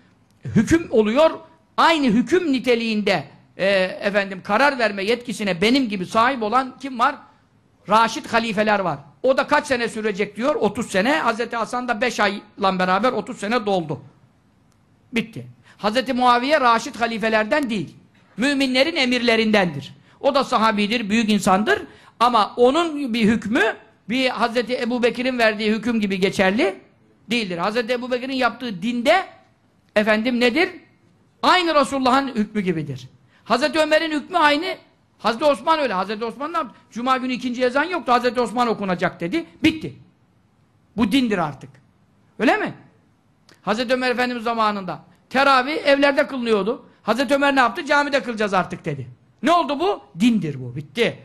hüküm oluyor, aynı hüküm niteliğinde e, efendim karar verme yetkisine benim gibi sahip olan kim var? Raşid halifeler var. O da kaç sene sürecek diyor? 30 sene. Hazreti Hasan da 5 ayla beraber 30 sene doldu. Bitti. Hazreti Muaviye Raşid halifelerden değil. Müminlerin emirlerindendir. O da sahabidir, büyük insandır. Ama onun bir hükmü bir Hazreti Ebu Bekir'in verdiği hüküm gibi geçerli değildir. Hazreti Ebu Bekir'in yaptığı dinde efendim nedir? Aynı Resulullah'ın hükmü gibidir. Hazreti Ömer'in hükmü aynı. Hazreti Osman öyle. Hazreti Osman ne yaptı? Cuma günü ikinci ezan yoktu. Hazreti Osman okunacak dedi. Bitti. Bu dindir artık. Öyle mi? Hazreti Ömer Efendimiz zamanında teravih evlerde kılınıyordu. Hazreti Ömer ne yaptı? Camide kılacağız artık dedi. Ne oldu bu? Dindir bu. Bitti.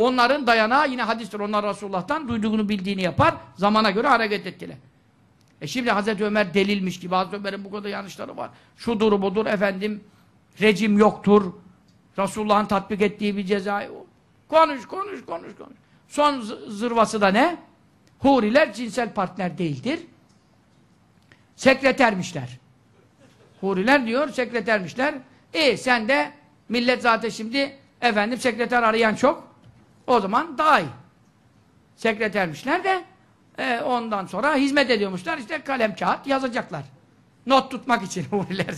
Onların dayanağı yine hadistir. Onlar Resulullah'tan duyduğunu bildiğini yapar. Zamana göre hareket ettiler. E şimdi Hazreti Ömer delilmiş gibi. Hazreti Ömer'in bu kadar yanlışları var. Şudur budur efendim. Rejim yoktur. Resulullah'ın tatbik ettiği bir ceza. Konuş, konuş, konuş, konuş. Son zırvası da ne? Huriler cinsel partner değildir. Sekretermişler. Huriler diyor, sekretermişler. E sen de millet zaten şimdi efendim sekreter arayan çok. O zaman daha iyi. Sekretermişler de e, ondan sonra hizmet ediyormuşlar. işte kalem kağıt yazacaklar. Not tutmak için huriler.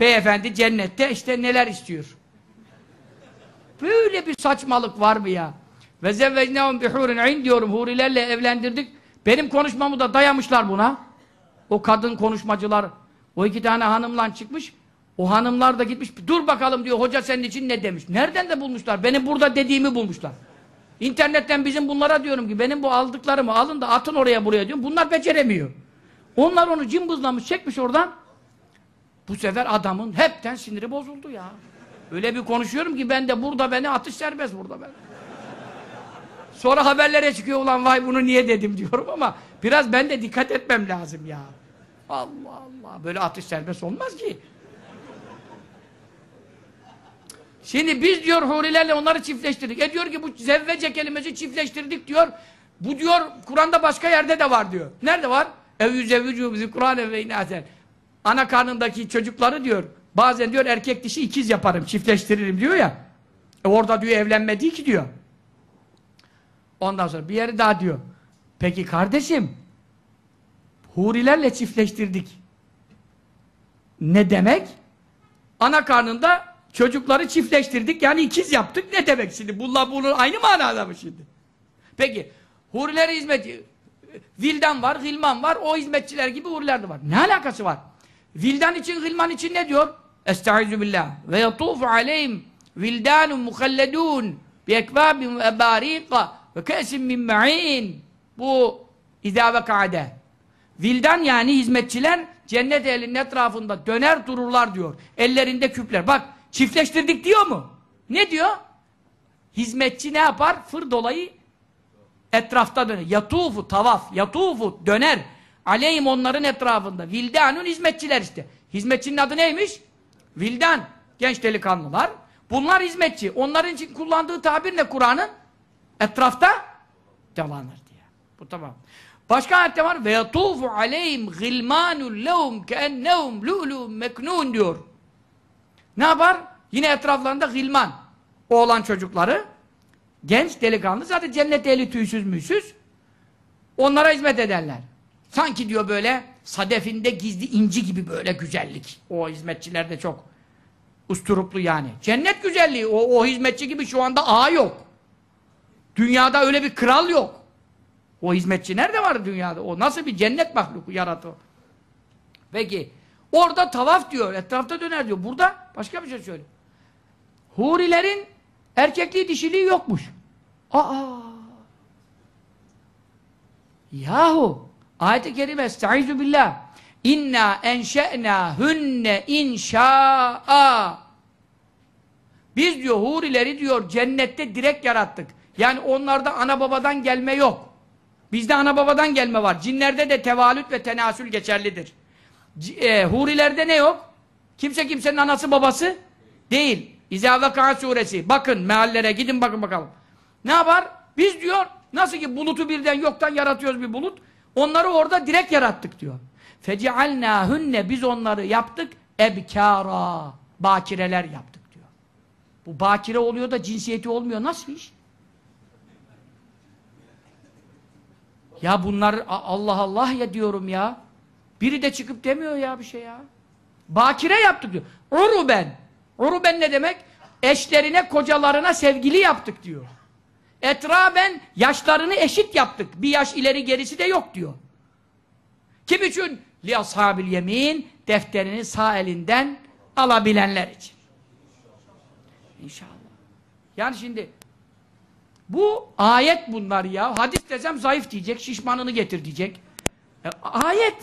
Beyefendi cennette işte neler istiyor. Böyle bir saçmalık var mı ya? Ve zevvecnehum bihurin in diyorum. Hurilerle evlendirdik. Benim konuşmamı da dayamışlar buna. O kadın konuşmacılar. O iki tane hanımla çıkmış. O hanımlar da gitmiş. Dur bakalım diyor. Hoca senin için ne demiş? Nereden de bulmuşlar? Benim burada dediğimi bulmuşlar. İnternetten bizim bunlara diyorum ki benim bu aldıklarımı alın da atın oraya buraya diyorum. Bunlar beceremiyor. Onlar onu cımbızlamış çekmiş oradan. Bu sefer adamın hepten siniri bozuldu ya. Öyle bir konuşuyorum ki ben de burada beni atış serbest burada ben. Sonra haberlere çıkıyor ulan vay bunu niye dedim diyorum ama biraz ben de dikkat etmem lazım ya. Allah Allah böyle atış serbest olmaz ki. Şimdi biz diyor hurilerle onları çiftleştirdik. E diyor ki bu zevvece kelimesi çiftleştirdik diyor. Bu diyor Kur'an'da başka yerde de var diyor. Nerede var? Ev yüzevvücü bizi Kur'an ve inaten. Ana karnındaki çocukları diyor. Bazen diyor erkek dişi ikiz yaparım, çiftleştiririm diyor ya. E orada diyor evlenme değil ki diyor. Ondan sonra bir yeri daha diyor. Peki kardeşim hurilerle çiftleştirdik. Ne demek? Ana karnında çocukları çiftleştirdik yani ikiz yaptık. Ne demek şimdi? Bunlar bunun aynı manada mı şimdi? Peki hurilere hizmet Vildan var, Hilman var. O hizmetçiler gibi huriler de var. Ne alakası var? Vildan için, Hilman için ne diyor? Estaizu billah. Ve yatufu aleyhim vildanun muhalledun bi ekvabin ve ebariqa ve kesin min ma'in. Bu izâ ve. Vildan yani hizmetçiler cennet ehlinin etrafında döner dururlar diyor. Ellerinde küpler. Bak çiftleştirdik diyor mu? Ne diyor? Hizmetçi ne yapar? Fır dolayı etrafta döner. Yatufu, tavaf, yatufu, döner. Aleyhim onların etrafında. Vildanun hizmetçiler işte. Hizmetçinin adı neymiş? Vildan. Genç delikanlılar. Bunlar hizmetçi. Onların için kullandığı tabir ne Kur'an'ın? Etrafta dolanır diye. Bu tamam. Başka ayette var. Ve yatufu aleyhim gilmanun lehum keennehum lu'lu'un meknun diyor. Ne yapar? Yine etraflarında gilman. Oğlan çocukları. Genç delikanlı. Zaten cennet ehli tüysüz müysüz. Onlara hizmet ederler. Sanki diyor böyle sadefinde gizli inci gibi böyle güzellik. O hizmetçiler de çok usturuplu yani. Cennet güzelliği. O, o hizmetçi gibi şu anda ağa yok. Dünyada öyle bir kral yok. O hizmetçi nerede var dünyada? O nasıl bir cennet mahluku yaratı? Peki. Orada tavaf diyor. Etrafta döner diyor. Burada başka bir şey söylüyor. Hurilerin erkekliği dişiliği yokmuş. Aa! Yahu! Ayet-i kerime estaizu billah. İnna enşe'na hünne inşa'a. Biz diyor hurileri diyor cennette direkt yarattık. Yani onlarda ana babadan gelme yok. Bizde ana babadan gelme var. Cinlerde de tevalüt ve tenasül geçerlidir. E, hurilerde ne yok? Kimse kimsenin anası babası değil. İzâ vekâ suresi. Bakın meallere gidin bakın bakalım. Ne yapar? Biz diyor nasıl ki bulutu birden yoktan yaratıyoruz bir bulut. Onları orada direkt yarattık diyor. Fecealnâhünne biz onları yaptık ebkâra. Bakireler yaptık diyor. Bu bakire oluyor da cinsiyeti olmuyor. Nasıl iş? Ya bunlar Allah Allah ya diyorum ya. Biri de çıkıp demiyor ya bir şey ya. Bakire yaptık diyor. Uruben. Uruben ne demek? Eşlerine, kocalarına sevgili yaptık diyor. Etraben yaşlarını eşit yaptık. Bir yaş ileri gerisi de yok diyor. Kim için? Li ashabil yemin defterini sağ elinden alabilenler için. İnşallah. Yani şimdi bu ayet bunlar ya. Hadis desem zayıf diyecek, şişmanını getir diyecek. E, ayet.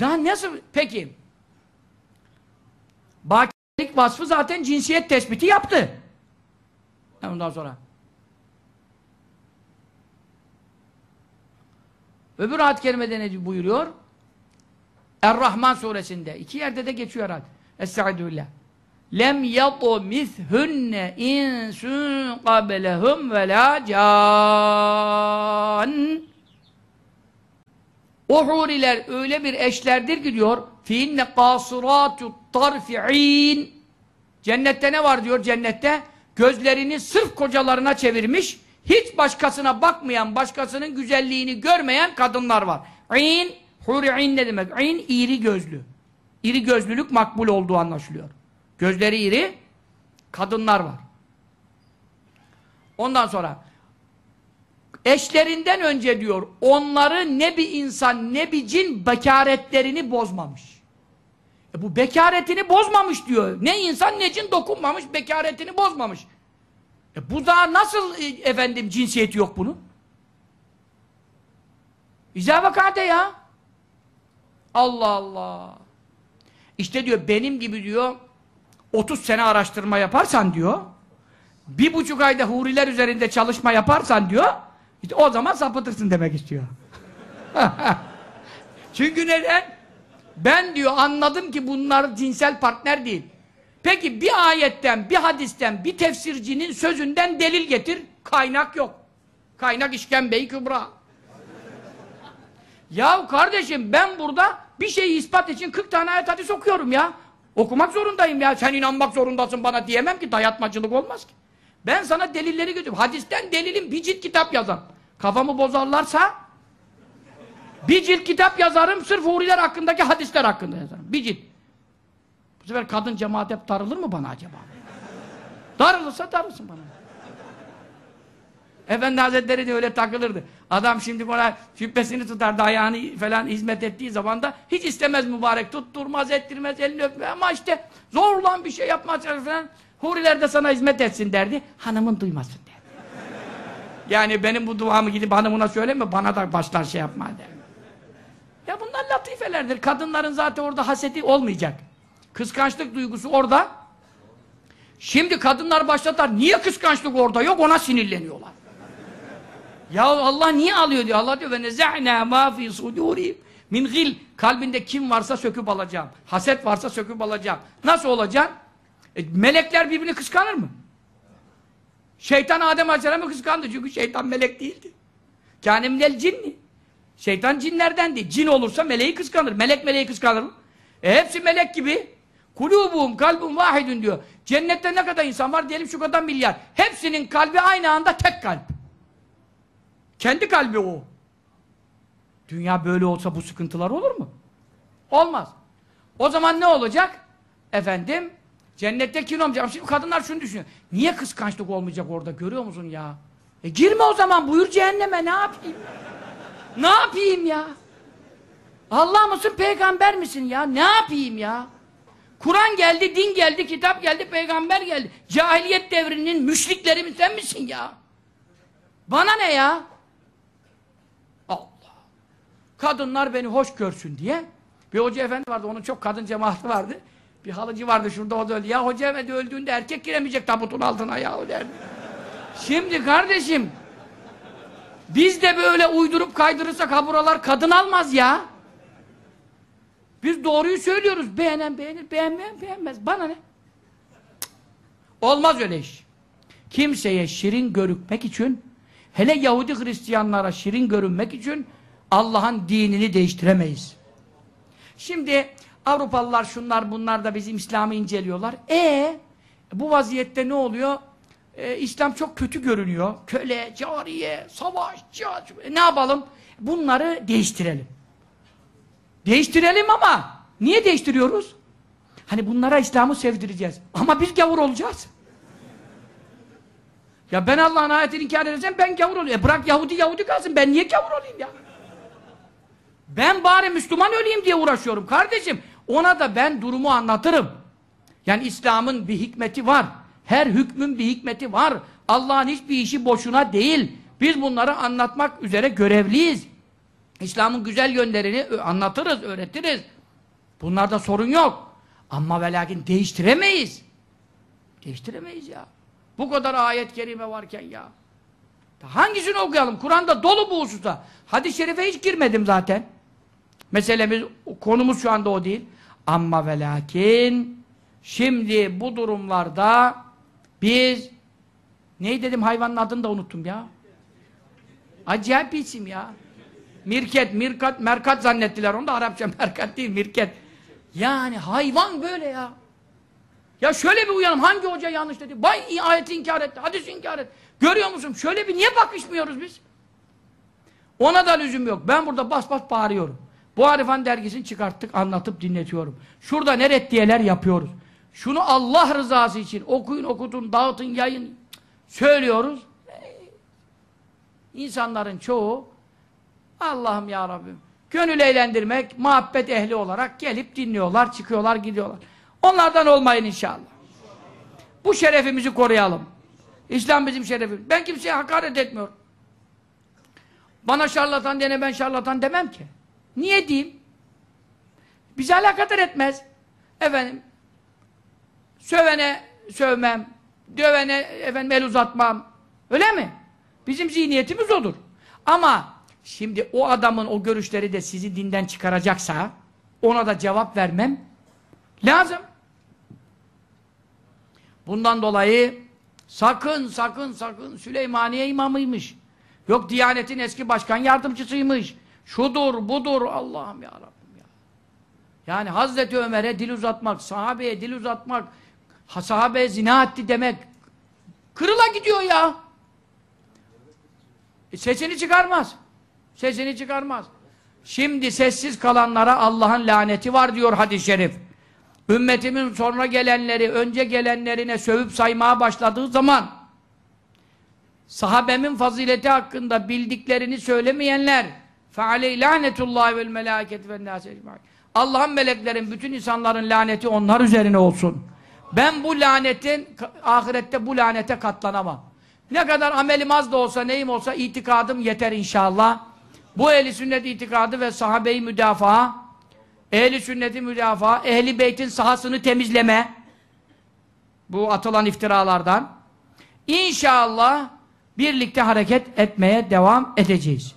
Daha nasıl? Peki. Bakilik vasfı zaten cinsiyet tespiti yaptı. Ondan sonra. Öbür ayet-i kerimede ne buyuruyor? Er-Rahman suresinde. iki yerde de geçiyor herhalde. Estaizu billah. Lem yatu mithhunne insun qablehum ve la can. O huriler öyle bir eşlerdir ki diyor fiinne kasıratü tarfi'in Cennette ne var diyor cennette? Gözlerini sırf kocalarına çevirmiş, hiç başkasına bakmayan, başkasının güzelliğini görmeyen kadınlar var. İn, huri'in ne demek? İn, iri gözlü. İri gözlülük makbul olduğu anlaşılıyor. Gözleri iri, kadınlar var. Ondan sonra eşlerinden önce diyor onları ne bir insan ne bir cin bekaretlerini bozmamış. E bu bekaretini bozmamış diyor. Ne insan ne cin dokunmamış bekaretini bozmamış. E bu da nasıl e, efendim cinsiyeti yok bunun? İzâ vakate ya. Allah Allah. İşte diyor benim gibi diyor 30 sene araştırma yaparsan diyor bir buçuk ayda huriler üzerinde çalışma yaparsan diyor işte o zaman sapıtırsın demek istiyor. Çünkü neden? Ben diyor anladım ki bunlar cinsel partner değil. Peki bir ayetten, bir hadisten, bir tefsircinin sözünden delil getir. Kaynak yok. Kaynak işkembe-i kübra. ya kardeşim ben burada bir şeyi ispat için 40 tane ayet hadis okuyorum ya. Okumak zorundayım ya. Sen inanmak zorundasın bana diyemem ki dayatmacılık olmaz ki. Ben sana delilleri götürüyorum. Hadisten delilim bir cilt kitap yazan. Kafamı bozarlarsa bir cilt kitap yazarım sırf huriler hakkındaki hadisler hakkında yazarım. Bir cilt. Bu sefer kadın cemaat hep darılır mı bana acaba? Darılırsa darılsın bana. Efendi Hazretleri de öyle takılırdı. Adam şimdi bana şüphesini tutardı ayağını falan hizmet ettiği zaman da hiç istemez mübarek tutturmaz ettirmez elini öpmez ama işte zorlan bir şey yapmaz falan. Huriler de sana hizmet etsin derdi. Hanımın duymasın. Yani benim bu duamı gidip hanımına söyleme bana da başlar şey yapma der. Ya bunlar latifelerdir. Kadınların zaten orada hasedi olmayacak. Kıskançlık duygusu orada. Şimdi kadınlar başlatar. Niye kıskançlık orada yok? Ona sinirleniyorlar. ya Allah niye alıyor diyor. Allah diyor ve neza'na ma fi sudurihim min gil. Kalbinde kim varsa söküp alacağım. Haset varsa söküp alacağım. Nasıl olacak? E, melekler birbirini kıskanır mı? Şeytan Adem Aleyhisselam'ı kıskandı. Çünkü şeytan melek değildi. Kâne minel cinni. Şeytan cinlerdendi. Cin olursa meleği kıskanır. Melek meleği kıskanır mı? E hepsi melek gibi. Kulubum, kalbum vahidun diyor. Cennette ne kadar insan var? Diyelim şu kadar milyar. Hepsinin kalbi aynı anda tek kalp. Kendi kalbi o. Dünya böyle olsa bu sıkıntılar olur mu? Olmaz. O zaman ne olacak? Efendim, cennette kim olmayacak? Şimdi kadınlar şunu düşünüyor. Niye kıskançlık olmayacak orada? Görüyor musun ya? E girme o zaman, buyur cehenneme, ne yapayım? Ne yapayım ya? Allah mısın, peygamber misin ya? Ne yapayım ya? Kur'an geldi, din geldi, kitap geldi, peygamber geldi. Cahiliyet devrinin müşrikleri mi sen misin ya? Bana ne ya? Allah. Kadınlar beni hoş görsün diye. Bir hoca efendi vardı, onun çok kadın cemaati vardı. Bir halıcı vardı şurada, o da öldü. Ya hoca efendi öldüğünde erkek giremeyecek tabutun altına ya derdi. Şimdi kardeşim, biz de böyle uydurup kaydırırsak ha buralar kadın almaz ya. Biz doğruyu söylüyoruz. Beğenen beğenir, beğenmeyen beğenmez. Bana ne? Olmaz öyle iş. Kimseye şirin görükmek için, hele Yahudi Hristiyanlara şirin görünmek için Allah'ın dinini değiştiremeyiz. Şimdi Avrupalılar şunlar bunlar da bizim İslam'ı inceliyorlar. E bu vaziyette ne oluyor? E, İslam çok kötü görünüyor. Köle, cariye, savaş, cihat. E, ne yapalım? Bunları değiştirelim. Değiştirelim ama niye değiştiriyoruz? Hani bunlara İslam'ı sevdireceğiz. Ama biz gavur olacağız. Ya ben Allah'ın ayetini inkar edersem ben gavur olayım. E bırak Yahudi Yahudi kalsın. Ben niye gavur olayım ya? Ben bari Müslüman öleyim diye uğraşıyorum kardeşim. Ona da ben durumu anlatırım. Yani İslam'ın bir hikmeti var. Her hükmün bir hikmeti var. Allah'ın hiçbir işi boşuna değil. Biz bunları anlatmak üzere görevliyiz. İslam'ın güzel yönlerini anlatırız, öğretiriz. Bunlarda sorun yok. Ama ve lakin değiştiremeyiz. Değiştiremeyiz ya. Bu kadar ayet-i kerime varken ya. Hangisini okuyalım? Kur'an'da dolu bu hususta. Hadis-i şerife hiç girmedim zaten. Meselemiz, konumuz şu anda o değil. Ama ve lakin şimdi bu durumlarda biz neyi dedim hayvanın adını da unuttum ya. Acayip bir isim ya. Mirket, mirkat, merkat zannettiler. Onu da Arapça merkat değil, mirket. Yani hayvan böyle ya. Ya şöyle bir uyanım. Hangi hoca yanlış dedi? Bay ayeti inkar etti, hadis inkar etti. Görüyor musun? Şöyle bir niye bakışmıyoruz biz? Ona da lüzum yok. Ben burada bas bas bağırıyorum. Bu Arifan dergisini çıkarttık, anlatıp dinletiyorum. Şurada ne reddiyeler yapıyoruz. Şunu Allah rızası için okuyun, okutun, dağıtın, yayın söylüyoruz. İnsanların çoğu Allah'ım ya Rabbim gönül eğlendirmek, muhabbet ehli olarak gelip dinliyorlar, çıkıyorlar, gidiyorlar. Onlardan olmayın inşallah. Bu şerefimizi koruyalım. İslam bizim şerefimiz. Ben kimseye hakaret etmiyorum. Bana şarlatan dene ben şarlatan demem ki. Niye diyeyim? Bize alakadar etmez. Efendim, sövene sövmem, dövene efendim el uzatmam. Öyle mi? Bizim zihniyetimiz odur. Ama şimdi o adamın o görüşleri de sizi dinden çıkaracaksa ona da cevap vermem lazım. Bundan dolayı sakın sakın sakın Süleymaniye imamıymış. Yok Diyanet'in eski başkan yardımcısıymış. Şudur budur Allah'ım ya Rabbim ya. Yani Hazreti Ömer'e dil uzatmak, sahabeye dil uzatmak, sahabeye zina etti demek kırıla gidiyor ya. E sesini çıkarmaz. Sesini çıkarmaz. Şimdi sessiz kalanlara Allah'ın laneti var diyor hadis-i şerif. Ümmetimin sonra gelenleri, önce gelenlerine sövüp saymaya başladığı zaman sahabemin fazileti hakkında bildiklerini söylemeyenler فَعَلَيْ لَعْنَةُ اللّٰهِ وَالْمَلَائِكَةِ وَالنَّاسِ اَجْمَعِينَ Allah'ın meleklerin, bütün insanların laneti onlar üzerine olsun. Ben bu lanetin, ahirette bu lanete katlanamam. Ne kadar amelim az da olsa, neyim olsa itikadım yeter inşallah. Bu ehli sünnet itikadı ve sahabeyi müdafaa, ehli sünneti müdafaa, ehli beytin sahasını temizleme, bu atılan iftiralardan, İnşallah birlikte hareket etmeye devam edeceğiz.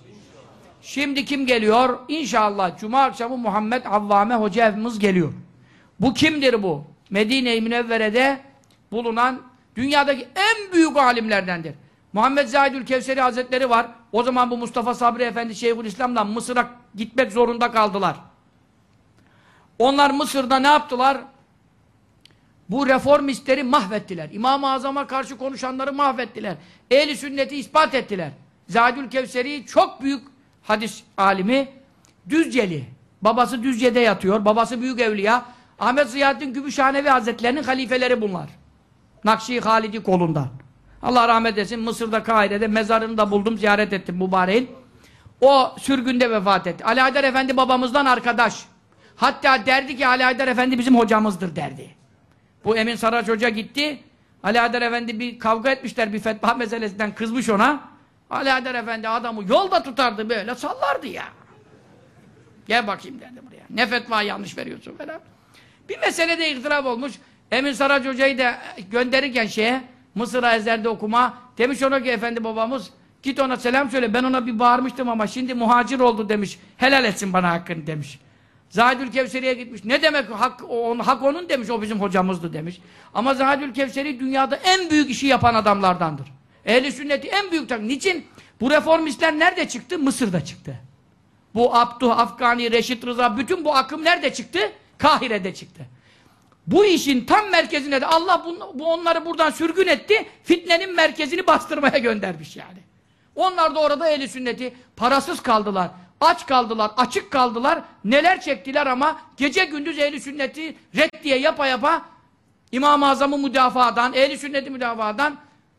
Şimdi kim geliyor? İnşallah Cuma akşamı Muhammed Avvame Hoca geliyor. Bu kimdir bu? Medine-i Münevvere'de bulunan dünyadaki en büyük alimlerdendir. Muhammed Zahidül Kevseri Hazretleri var. O zaman bu Mustafa Sabri Efendi Şeyhülislam'dan Mısır'a gitmek zorunda kaldılar. Onlar Mısır'da ne yaptılar? Bu reformistleri mahvettiler. İmam-ı Azam'a karşı konuşanları mahvettiler. Ehli sünneti ispat ettiler. Zahidül Kevseri çok büyük hadis alimi. Düzceli. Babası Düzce'de yatıyor. Babası büyük evliya. Ahmet Ziyaddin Gümüşhanevi Hazretlerinin halifeleri bunlar. Nakşi Halidi kolundan. Allah rahmet etsin. Mısır'da Kahire'de mezarını da buldum. Ziyaret ettim mübareğin. O sürgünde vefat etti. Ali Haydar Efendi babamızdan arkadaş. Hatta derdi ki Ali Haydar Efendi bizim hocamızdır derdi. Bu Emin Saraç Hoca gitti. Ali Haydar Efendi bir kavga etmişler bir fetva meselesinden kızmış ona. Ali Haydar Efendi adamı yolda tutardı böyle sallardı ya. Gel bakayım dedi buraya. Ne fetva yanlış veriyorsun falan. Bir meselede ihtilaf olmuş. Emin Saraç Hoca'yı da gönderirken şeye Mısır'a ezerde okuma demiş ona ki efendi babamız git ona selam söyle ben ona bir bağırmıştım ama şimdi muhacir oldu demiş. Helal etsin bana hakkını demiş. Zahidül Kevseri'ye gitmiş. Ne demek hak, o, hak onun demiş, o bizim hocamızdı demiş. Ama Zahidül Kevseri dünyada en büyük işi yapan adamlardandır. Ehli sünneti en büyük takım. Niçin? Bu reformistler nerede çıktı? Mısır'da çıktı. Bu Abduh, Afgani, Reşit Rıza, bütün bu akım nerede çıktı? Kahire'de çıktı. Bu işin tam merkezine de Allah bu, bu onları buradan sürgün etti, fitnenin merkezini bastırmaya göndermiş yani. Onlar da orada ehli sünneti parasız kaldılar, aç kaldılar, açık kaldılar, neler çektiler ama gece gündüz ehli sünneti reddiye yapa yapa İmam-ı Azam'ı müdafadan, ehli sünneti müdafadan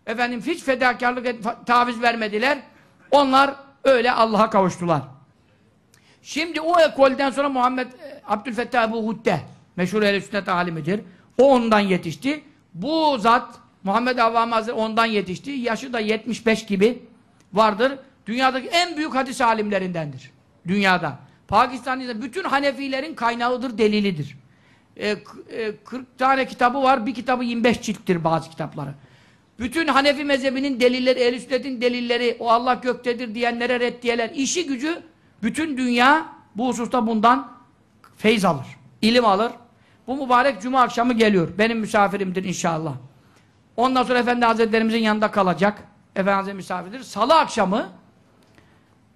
efendim hiç fedakarlık et, taviz vermediler. Onlar öyle Allah'a kavuştular. Şimdi o ekolden sonra Muhammed e, Abdülfettah Ebu Hudde meşhur ehl sünnet alimidir. O ondan yetişti. Bu zat Muhammed Avvam Hazretleri ondan yetişti. Yaşı da 75 gibi vardır. Dünyadaki en büyük hadis alimlerindendir. Dünyada. Pakistan'da bütün Hanefilerin kaynağıdır, delilidir. E, e, 40 tane kitabı var. Bir kitabı 25 cilttir bazı kitapları. Bütün Hanefi mezhebinin delilleri, ehl sünnetin delilleri, o Allah göktedir diyenlere reddiyeler, işi gücü bütün dünya bu hususta bundan feyz alır. ilim alır. Bu mübarek cuma akşamı geliyor. Benim misafirimdir inşallah. Ondan sonra Efendi Hazretlerimizin yanında kalacak. Efendimiz'in misafiridir. Salı akşamı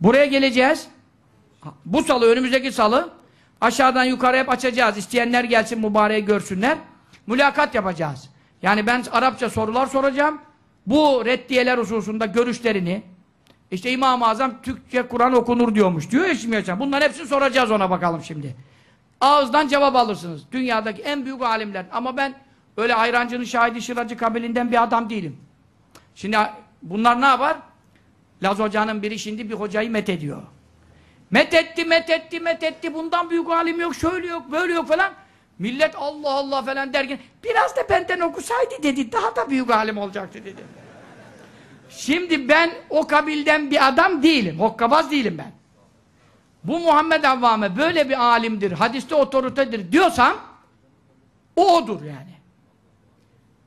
buraya geleceğiz. Bu salı, önümüzdeki salı aşağıdan yukarı hep açacağız. İsteyenler gelsin mübareği görsünler. Mülakat yapacağız. Yani ben Arapça sorular soracağım. Bu reddiyeler hususunda görüşlerini işte İmam-ı Azam Türkçe Kur'an okunur diyormuş. Diyor ya şimdi yaşam. Bunların hepsini soracağız ona bakalım şimdi. Ağızdan cevap alırsınız. Dünyadaki en büyük alimler. Ama ben öyle ayrancının şahidi şıracı kabilinden bir adam değilim. Şimdi bunlar ne yapar? Laz hocanın biri şimdi bir hocayı met ediyor. Met etti, met etti, met etti. Bundan büyük alim yok, şöyle yok, böyle yok falan. Millet Allah Allah falan derken biraz da benden okusaydı dedi. Daha da büyük alim olacaktı dedi. Şimdi ben o kabilden bir adam değilim. Hokkabaz değilim ben. Bu Muhammed Avvame böyle bir alimdir, hadiste otoritedir diyorsam o odur yani.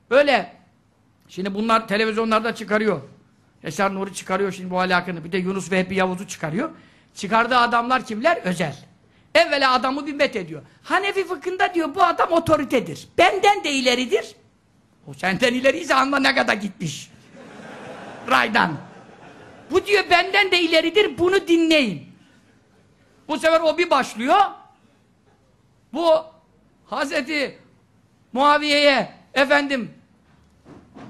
Böyle şimdi bunlar televizyonlarda çıkarıyor. Eser Nuri çıkarıyor şimdi bu alakını. Bir de Yunus Vehbi Yavuz'u çıkarıyor. Çıkardığı adamlar kimler? Özel. Evvela adamı bir met ediyor. Hanefi fıkhında diyor bu adam otoritedir. Benden de ileridir. O senden ileriyse anla ne kadar gitmiş. Raydan. Bu diyor benden de ileridir bunu dinleyin. Bu sefer o bir başlıyor. Bu Hazreti Muaviye'ye efendim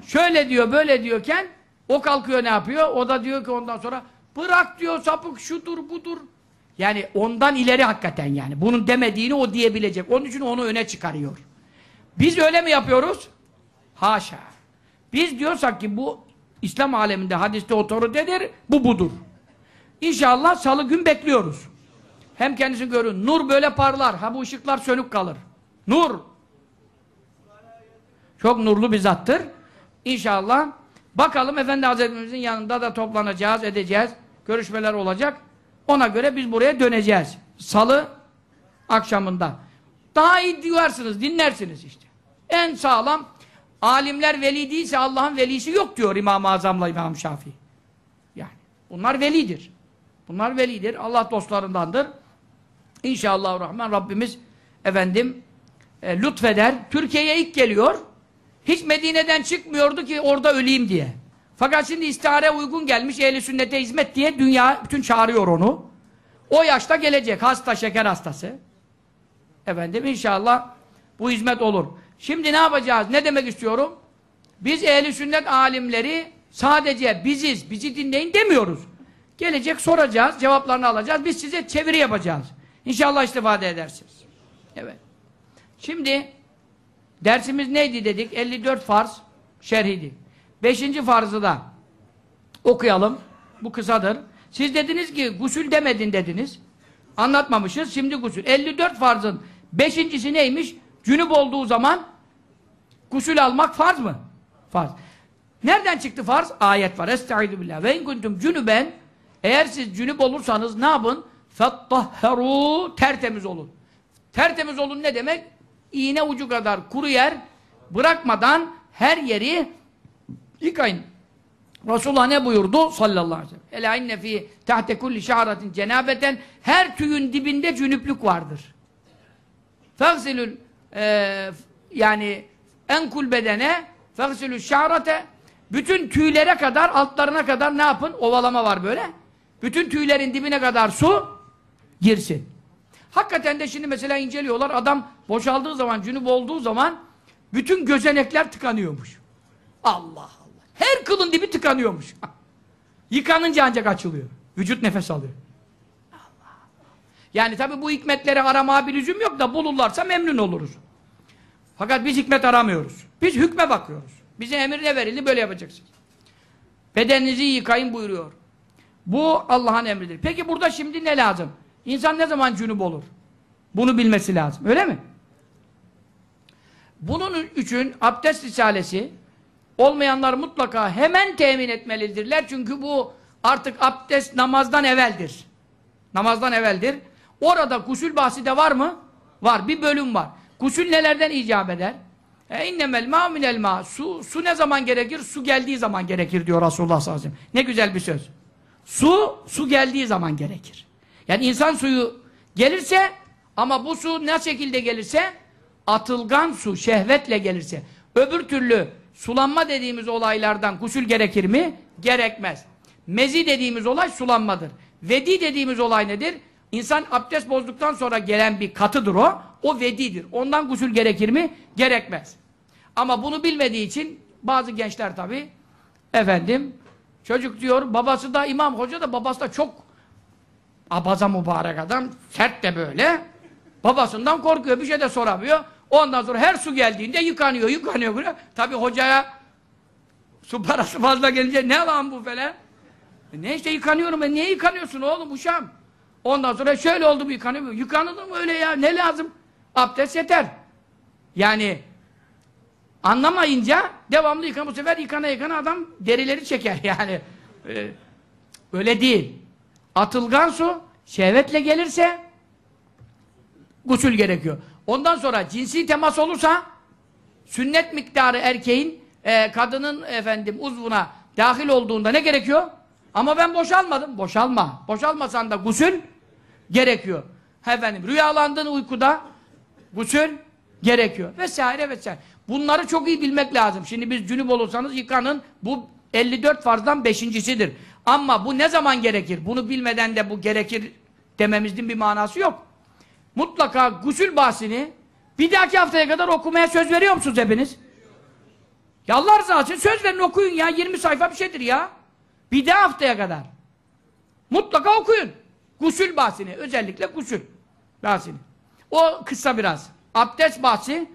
şöyle diyor böyle diyorken o kalkıyor ne yapıyor? O da diyor ki ondan sonra bırak diyor sapık şudur budur. Yani ondan ileri hakikaten yani. Bunun demediğini o diyebilecek. Onun için onu öne çıkarıyor. Biz öyle mi yapıyoruz? Haşa. Biz diyorsak ki bu İslam aleminde hadiste otoritedir, bu budur. İnşallah salı gün bekliyoruz. Hem kendisini görün. Nur böyle parlar. Ha bu ışıklar sönük kalır. Nur. Çok nurlu bir zattır. İnşallah. Bakalım Efendi Hazretlerimizin yanında da toplanacağız, edeceğiz. Görüşmeler olacak. Ona göre biz buraya döneceğiz. Salı akşamında. Daha iyi duyarsınız, dinlersiniz işte. En sağlam alimler veli değilse Allah'ın velisi yok diyor İmam-ı Azam'la İmam Şafii. Yani bunlar velidir. Bunlar velidir. Allah dostlarındandır. İnşallah Rahman Rabbimiz efendim e, lütfeder. Türkiye'ye ilk geliyor. Hiç Medine'den çıkmıyordu ki orada öleyim diye. Fakat şimdi istihare uygun gelmiş ehli sünnete hizmet diye dünya bütün çağırıyor onu. O yaşta gelecek hasta şeker hastası. Efendim inşallah bu hizmet olur. Şimdi ne yapacağız? Ne demek istiyorum? Biz ehli sünnet alimleri sadece biziz, bizi dinleyin demiyoruz. Gelecek soracağız, cevaplarını alacağız. Biz size çeviri yapacağız. İnşallah istifade edersiniz. Evet. Şimdi dersimiz neydi dedik? 54 farz şerhiydi. Beşinci farzı da okuyalım. Bu kısadır. Siz dediniz ki gusül demedin dediniz. Anlatmamışız. Şimdi gusül. 54 farzın beşincisi neymiş? Cünüp olduğu zaman gusül almak farz mı? Farz. Nereden çıktı farz? Ayet var. Estaizu billah. Ve in kuntum cünüben eğer siz cünüp olursanız ne yapın? Fettahheru tertemiz olun. Tertemiz olun ne demek? İğne ucu kadar kuru yer bırakmadan her yeri yıkayın. Resulullah ne buyurdu? Sallallahu aleyhi ve sellem. Ela inne fi tahte kulli şa'ratin cenabeten her tüyün dibinde cünüplük vardır. Fagsilül e, yani enkul bedene fagsilül şa'rate bütün tüylere kadar, altlarına kadar ne yapın? Ovalama var böyle. Bütün tüylerin dibine kadar su girsin. Hakikaten de şimdi mesela inceliyorlar. Adam boşaldığı zaman, cünüp olduğu zaman bütün gözenekler tıkanıyormuş. Allah Allah. Her kılın dibi tıkanıyormuş. Yıkanınca ancak açılıyor. Vücut nefes alıyor. Yani tabi bu hikmetleri aramaya bir lüzum yok da bulurlarsa memnun oluruz. Fakat biz hikmet aramıyoruz. Biz hükme bakıyoruz. Bize emir ne verildi böyle yapacaksınız. Bedeninizi yıkayın buyuruyor. Bu Allah'ın emridir. Peki burada şimdi ne lazım? İnsan ne zaman cünüp olur? Bunu bilmesi lazım. Öyle mi? Bunun için abdest risalesi olmayanlar mutlaka hemen temin etmelidirler. Çünkü bu artık abdest namazdan evveldir. Namazdan evveldir. Orada gusül bahsi de var mı? Var. Bir bölüm var. Gusül nelerden icap eder? E innemel ma minel ma. Su, su ne zaman gerekir? Su geldiği zaman gerekir diyor Resulullah sallallahu aleyhi ve sellem. Ne güzel bir söz. Su, su geldiği zaman gerekir. Yani insan suyu gelirse ama bu su ne şekilde gelirse atılgan su şehvetle gelirse öbür türlü sulanma dediğimiz olaylardan gusül gerekir mi? Gerekmez. Mezi dediğimiz olay sulanmadır. Vedi dediğimiz olay nedir? İnsan abdest bozduktan sonra gelen bir katıdır o. O vedidir. Ondan gusül gerekir mi? Gerekmez. Ama bunu bilmediği için bazı gençler tabi efendim çocuk diyor babası da imam hoca da babası da çok abaza mübarek adam sert de böyle babasından korkuyor bir şey de soramıyor ondan sonra her su geldiğinde yıkanıyor yıkanıyor tabi hocaya su parası fazla gelince ne lan bu falan? E ne işte yıkanıyorum ben. Niye yıkanıyorsun oğlum uşağım? Ondan sonra şöyle oldu bu yıkanıyor. Yıkanılır mı öyle ya? Ne lazım? Abdest yeter. Yani anlamayınca devamlı yıkan bu sefer yıkana yıkana adam derileri çeker yani. Ee, öyle değil. Atılgan su şehvetle gelirse gusül gerekiyor. Ondan sonra cinsi temas olursa sünnet miktarı erkeğin e, kadının efendim uzvuna dahil olduğunda ne gerekiyor? Ama ben boşalmadım. Boşalma. Boşalmasan da gusül gerekiyor. Efendim rüyalandığın uykuda gusül gerekiyor. Vesaire vesaire. Bunları çok iyi bilmek lazım. Şimdi biz cünüp olursanız yıkanın. Bu 54 farzdan beşincisidir. Ama bu ne zaman gerekir? Bunu bilmeden de bu gerekir dememizin bir manası yok. Mutlaka gusül bahsini bir dahaki haftaya kadar okumaya söz veriyor musunuz hepiniz? Ya Allah rızası için söz verin okuyun ya. 20 sayfa bir şeydir ya. Bir daha haftaya kadar. Mutlaka okuyun. Gusül bahsini. Özellikle gusül bahsini. O kısa biraz. Abdest bahsi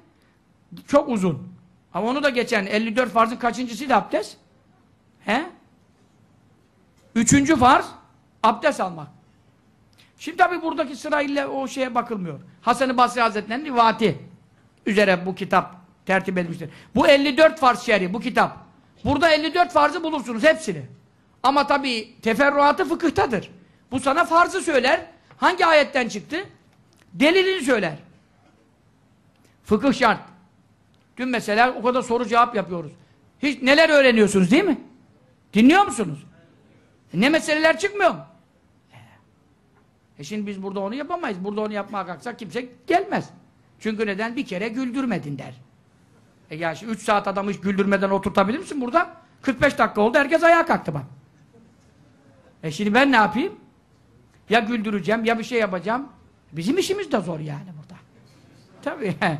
çok uzun. Ama onu da geçen 54 farzın kaçıncısıydı abdest? He? Üçüncü farz abdest almak. Şimdi tabi buradaki sırayla o şeye bakılmıyor. Hasan-ı Basri Hazretleri'nin rivati üzere bu kitap tertip edilmiştir. Bu 54 farz şerhi bu kitap. Burada 54 farzı bulursunuz hepsini. Ama tabi teferruatı fıkıhtadır. Bu sana farzı söyler. Hangi ayetten çıktı? Delilini söyler. Fıkıh şart. Dün mesela o kadar soru cevap yapıyoruz. Hiç neler öğreniyorsunuz değil mi? Dinliyor musunuz? E ne meseleler çıkmıyor mu? E şimdi biz burada onu yapamayız. Burada onu yapmaya kalksak kimse gelmez. Çünkü neden? Bir kere güldürmedin der. E ya şimdi 3 saat adamı hiç güldürmeden oturtabilir misin burada? 45 dakika oldu herkes ayağa kalktı bak. E şimdi ben ne yapayım? Ya güldüreceğim ya bir şey yapacağım. Bizim işimiz de zor yani burada. Tabii.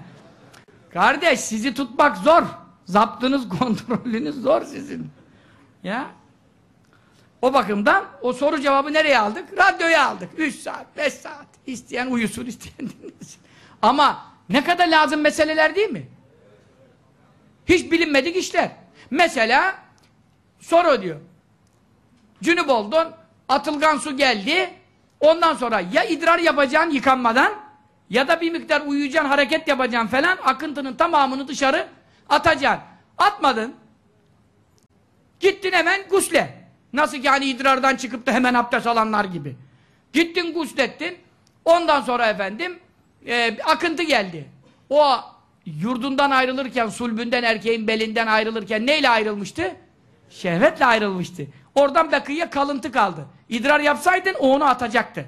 Kardeş sizi tutmak zor. Zaptınız, kontrolünüz zor sizin. Ya. O bakımdan o soru cevabı nereye aldık? Radyoya aldık. 3 saat, 5 saat. İsteyen uyusun, isteyen dinlesin. Ama ne kadar lazım meseleler değil mi? Hiç bilinmedik işler. Mesela soru diyor. Cünüp oldun, atılgan su geldi. Ondan sonra ya idrar yapacaksın yıkanmadan ya da bir miktar uyuyacaksın, hareket yapacaksın falan. Akıntının tamamını dışarı atacaksın. Atmadın. Gittin hemen gusle. Nasıl ki hani idrardan çıkıp da hemen abdest alanlar gibi. Gittin guslettin. Ondan sonra efendim e, akıntı geldi. O yurdundan ayrılırken, sulbünden erkeğin belinden ayrılırken neyle ayrılmıştı? Şehvetle ayrılmıştı. Oradan bakıya kalıntı kaldı. İdrar yapsaydın o onu atacaktı.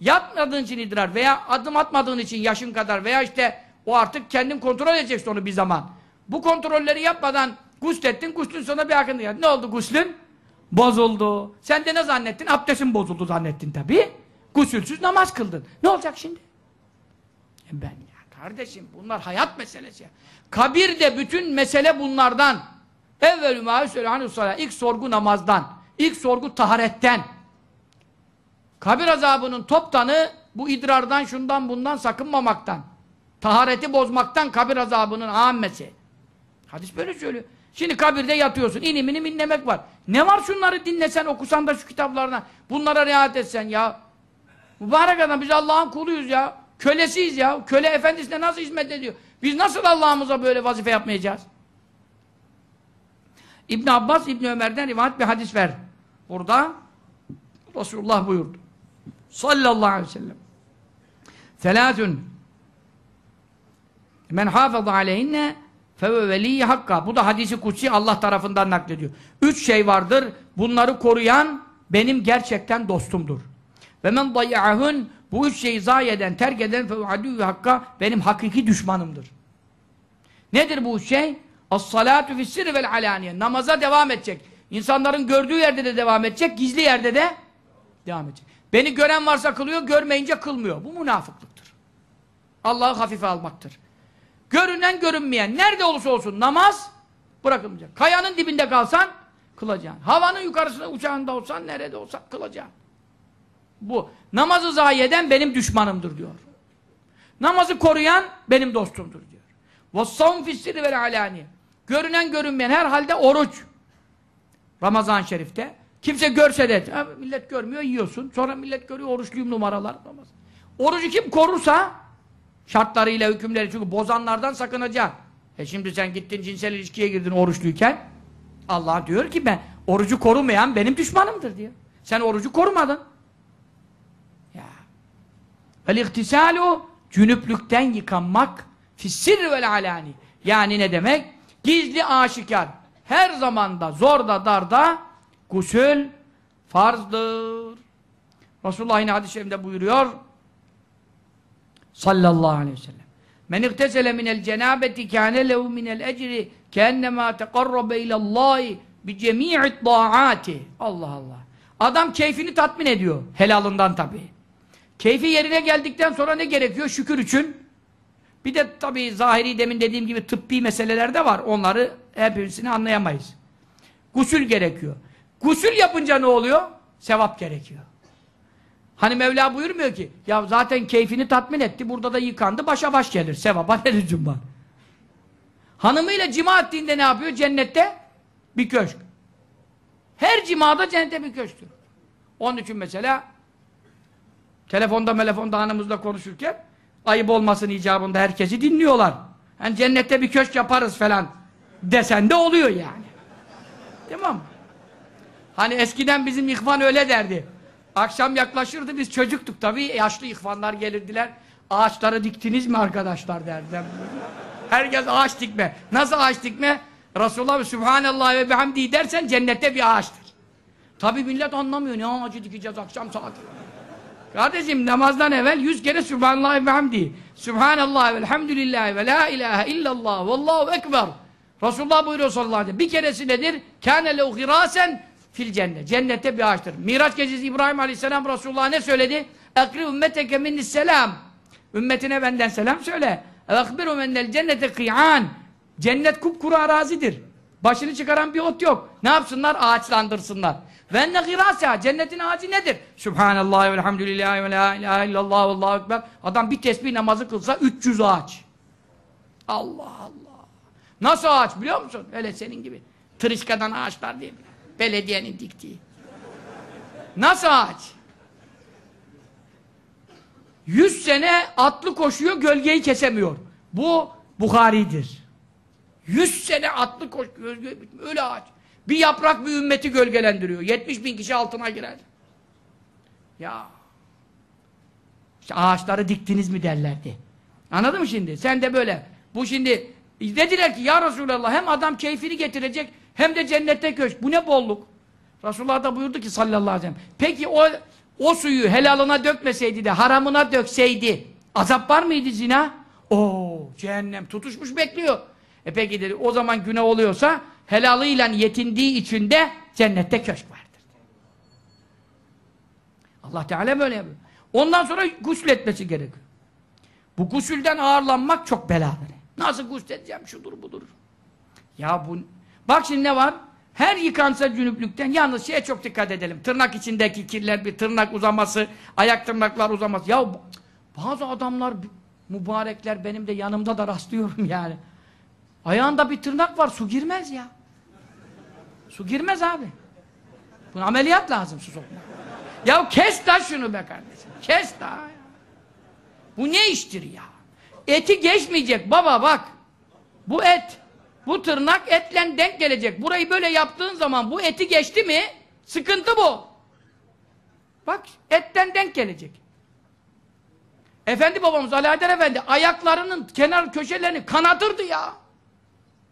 Yatmadığın için idrar veya adım atmadığın için yaşın kadar veya işte o artık kendin kontrol edeceksin onu bir zaman. Bu kontrolleri yapmadan guslettin, guslün sonra bir akında geldi. Ne oldu guslün? Bozuldu. Sen de ne zannettin? Abdestin bozuldu zannettin tabii. Gusülsüz namaz kıldın. Ne olacak şimdi? E ben ya kardeşim bunlar hayat meselesi. Kabirde bütün mesele bunlardan. Evvelü mâ yüselâ ilk sorgu namazdan. ilk sorgu taharetten. Kabir azabının toptanı bu idrardan, şundan, bundan sakınmamaktan. Tahareti bozmaktan kabir azabının ammesi. Hadis böyle söylüyor. Şimdi kabirde yatıyorsun. inim inim var. Ne var şunları dinlesen, okusan da şu kitaplarına. Bunlara riayet etsen ya. Mübarek adam biz Allah'ın kuluyuz ya. Kölesiyiz ya. Köle efendisine nasıl hizmet ediyor? Biz nasıl Allah'ımıza böyle vazife yapmayacağız? İbn Abbas İbn Ömer'den rivayet bir hadis ver. Burada Resulullah buyurdu. Sallallahu aleyhi ve sellem. Selâtun men hafıza aleyhinne feve veliyye hakka. Bu da hadisi kutsi Allah tarafından naklediyor. Üç şey vardır. Bunları koruyan benim gerçekten dostumdur. Ve men dayyahun bu üç şeyi zayi eden, terk eden feve adüvve hakka benim hakiki düşmanımdır. Nedir bu üç şey? As-salatu fis-sirri vel alaniye. Namaza devam edecek. İnsanların gördüğü yerde de devam edecek, gizli yerde de devam edecek. Beni gören varsa kılıyor, görmeyince kılmıyor. Bu münafıklıktır. Allah'ı hafife almaktır. Görünen görünmeyen, nerede olursa olsun namaz bırakılmayacak. Kayanın dibinde kalsan kılacaksın. Havanın yukarısında uçağında olsan, nerede olsan kılacaksın. Bu. Namazı zayi eden benim düşmanımdır diyor. Namazı koruyan benim dostumdur diyor. وَالصَّوْمْ فِي السِّرِ وَالْعَلَانِيَ Görünen görünmeyen her halde oruç. Ramazan-ı Şerif'te. Kimse görse de, ha, millet görmüyor yiyorsun. Sonra millet görüyor oruçluyum numaralar. Orucu kim korursa şartlarıyla, hükümleri çünkü bozanlardan sakınacaksın. E şimdi sen gittin cinsel ilişkiye girdin oruçluyken Allah diyor ki ben orucu korumayan benim düşmanımdır diyor. Sen orucu korumadın. Ya. El ihtisalu cünüplükten yıkanmak fissir vel alani. Yani ne demek? Gizli aşikar. Her zamanda zorda darda gusül farzdır. Resulullah yine hadis-i şerifinde buyuruyor sallallahu aleyhi ve sellem. Men iktesele minel cenabeti kâne lehu minel ecri keennemâ tekarrabe ilallâhi bi cemî'id dâ'âti. Allah Allah. Adam keyfini tatmin ediyor. Helalından tabii. Keyfi yerine geldikten sonra ne gerekiyor? Şükür için. Bir de tabii zahiri demin dediğim gibi tıbbi meseleler de var. Onları hepsini anlayamayız. Gusül gerekiyor. Gusül yapınca ne oluyor? Sevap gerekiyor. Hani Mevla buyurmuyor ki ya zaten keyfini tatmin etti burada da yıkandı başa baş gelir. Sevaba ne lüzum var? Hanımıyla cima ettiğinde ne yapıyor? Cennette bir köşk. Her cimada cennette bir köşktür. Onun için mesela telefonda telefonda hanımızla konuşurken ayıp olmasın icabında herkesi dinliyorlar. Yani cennette bir köşk yaparız falan desen de oluyor yani. Tamam mı? Hani eskiden bizim ihvan öyle derdi. Akşam yaklaşırdı biz çocuktuk tabii yaşlı ihvanlar gelirdiler. Ağaçları diktiniz mi arkadaşlar derdi. Herkes ağaç dikme. Nasıl ağaç dikme? Resulullah Sübhanallah ve bihamdi dersen cennette bir ağaçtır. Tabii millet anlamıyor. Ne ağacı dikeceğiz akşam saati. Kardeşim namazdan evvel yüz kere Sübhanallah ve hamdi. Sübhanallah ve elhamdülillah ve la ilahe illallah ve allahu ekber. Resulullah buyuruyor sallallahu aleyhi ve sellem. Bir keresi nedir? Kâne girâsen fil cennet. Cennette bir ağaçtır. Miraç gecesi İbrahim aleyhisselam Resulullah ne söyledi? Ekri ümmeteke minnisselam. Ümmetine benden selam söyle. Ekbiru mennel cennete kıy'an. Cennet kupkuru arazidir. Başını çıkaran bir ot yok. Ne yapsınlar? Ağaçlandırsınlar. Ve enne girasa. Cennetin ağacı nedir? Subhanallah ve elhamdülillah ve la ilahe illallah ve allahu ekber. Adam bir tesbih namazı kılsa 300 ağaç. Allah Allah. Nasıl ağaç biliyor musun? Öyle senin gibi. Tırışkadan ağaçlar değil. Belediyenin diktiği. Nasıl ağaç? Yüz sene atlı koşuyor, gölgeyi kesemiyor. Bu Bukhari'dir. Yüz sene atlı koşuyor, öyle ağaç. Bir yaprak bir ümmeti gölgelendiriyor. 70 bin kişi altına girer. Ya. İşte ağaçları diktiniz mi derlerdi. Anladın mı şimdi? Sen de böyle. Bu şimdi dediler ki ya Resulallah hem adam keyfini getirecek hem de cennette köşk. Bu ne bolluk? Resulullah da buyurdu ki sallallahu aleyhi ve sellem. Peki o o suyu helalına dökmeseydi de haramına dökseydi azap var mıydı zina? Oo cehennem tutuşmuş bekliyor. E peki dedi o zaman günah oluyorsa helalıyla yetindiği için de cennette köşk vardır. Allah Teala böyle yapıyor. Ondan sonra gusül etmesi gerekiyor. Bu gusülden ağırlanmak çok beladır. Nasıl gusül edeceğim şudur budur. Ya bu bak şimdi ne var? Her yıkansa cünüplükten yalnız şeye çok dikkat edelim. Tırnak içindeki kirler bir tırnak uzaması, ayak tırnaklar uzaması. Ya bazı adamlar mübarekler benim de yanımda da rastlıyorum yani. Ayağında bir tırnak var su girmez ya. Su girmez abi. Buna ameliyat lazım su sokmak. Ya kes da şunu be kardeşim. Kes da. Bu ne iştir ya? Eti geçmeyecek baba bak. Bu et. Bu tırnak etle denk gelecek. Burayı böyle yaptığın zaman bu eti geçti mi sıkıntı bu. Bak etten denk gelecek. Efendi babamız Haydar Efendi ayaklarının kenar köşelerini kanatırdı ya.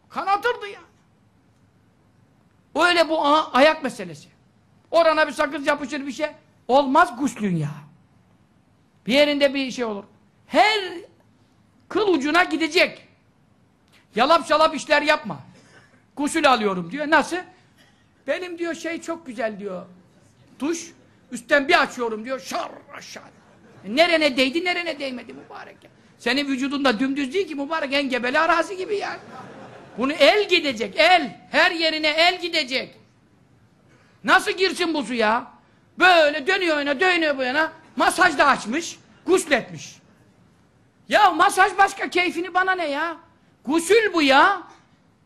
Kanatırdı ya. Öyle bu aha, ayak meselesi. Orana bir sakız yapışır bir şey. Olmaz guslün ya. Bir yerinde bir şey olur. Her kıl ucuna gidecek. Yalap şalap işler yapma. Gusül alıyorum diyor. Nasıl? Benim diyor şey çok güzel diyor. Duş. Üstten bir açıyorum diyor. Şar aşağı. E, nerene değdi nerene değmedi mübarek ya. Senin vücudunda dümdüz değil ki mübarek engebeli arazi gibi yani. Bunu el gidecek el. Her yerine el gidecek. Nasıl girsin bu suya? Böyle dönüyor yana dönüyor bu yana. Masaj da açmış. Gusletmiş. Ya masaj başka keyfini bana ne ya? Gusül bu ya.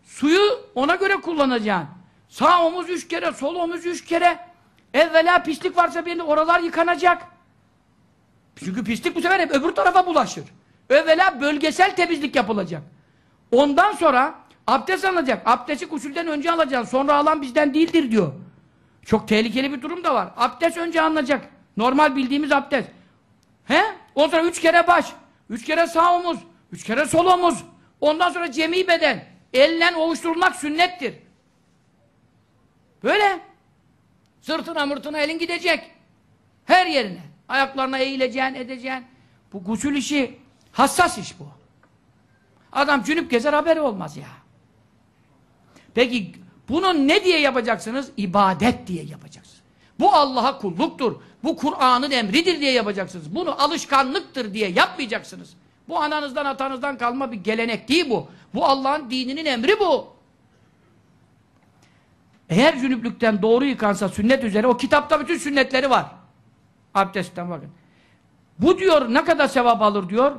Suyu ona göre kullanacaksın. Sağ omuz üç kere, sol omuz üç kere. Evvela pislik varsa bir oralar yıkanacak. Çünkü pislik bu sefer hep öbür tarafa bulaşır. Evvela bölgesel temizlik yapılacak. Ondan sonra abdest alınacak. Abdesti gusülden önce alacaksın. Sonra alan bizden değildir diyor. Çok tehlikeli bir durum da var. Abdest önce alınacak. Normal bildiğimiz abdest. He? Ondan sonra üç kere baş. Üç kere sağ omuz. Üç kere sol omuz. Ondan sonra cemi beden. Elle ovuşturulmak sünnettir. Böyle. Sırtına mırtına elin gidecek. Her yerine. Ayaklarına eğileceksin, edeceksin. Bu gusül işi hassas iş bu. Adam cünüp gezer haberi olmaz ya. Peki bunu ne diye yapacaksınız? İbadet diye yapacaksınız. Bu Allah'a kulluktur. Bu Kur'an'ın emridir diye yapacaksınız. Bunu alışkanlıktır diye yapmayacaksınız. Bu ananızdan atanızdan kalma bir gelenek değil bu. Bu Allah'ın dininin emri bu. Eğer cünüplükten doğru yıkansa sünnet üzere o kitapta bütün sünnetleri var. Abdestten bakın. Bu diyor ne kadar sevap alır diyor.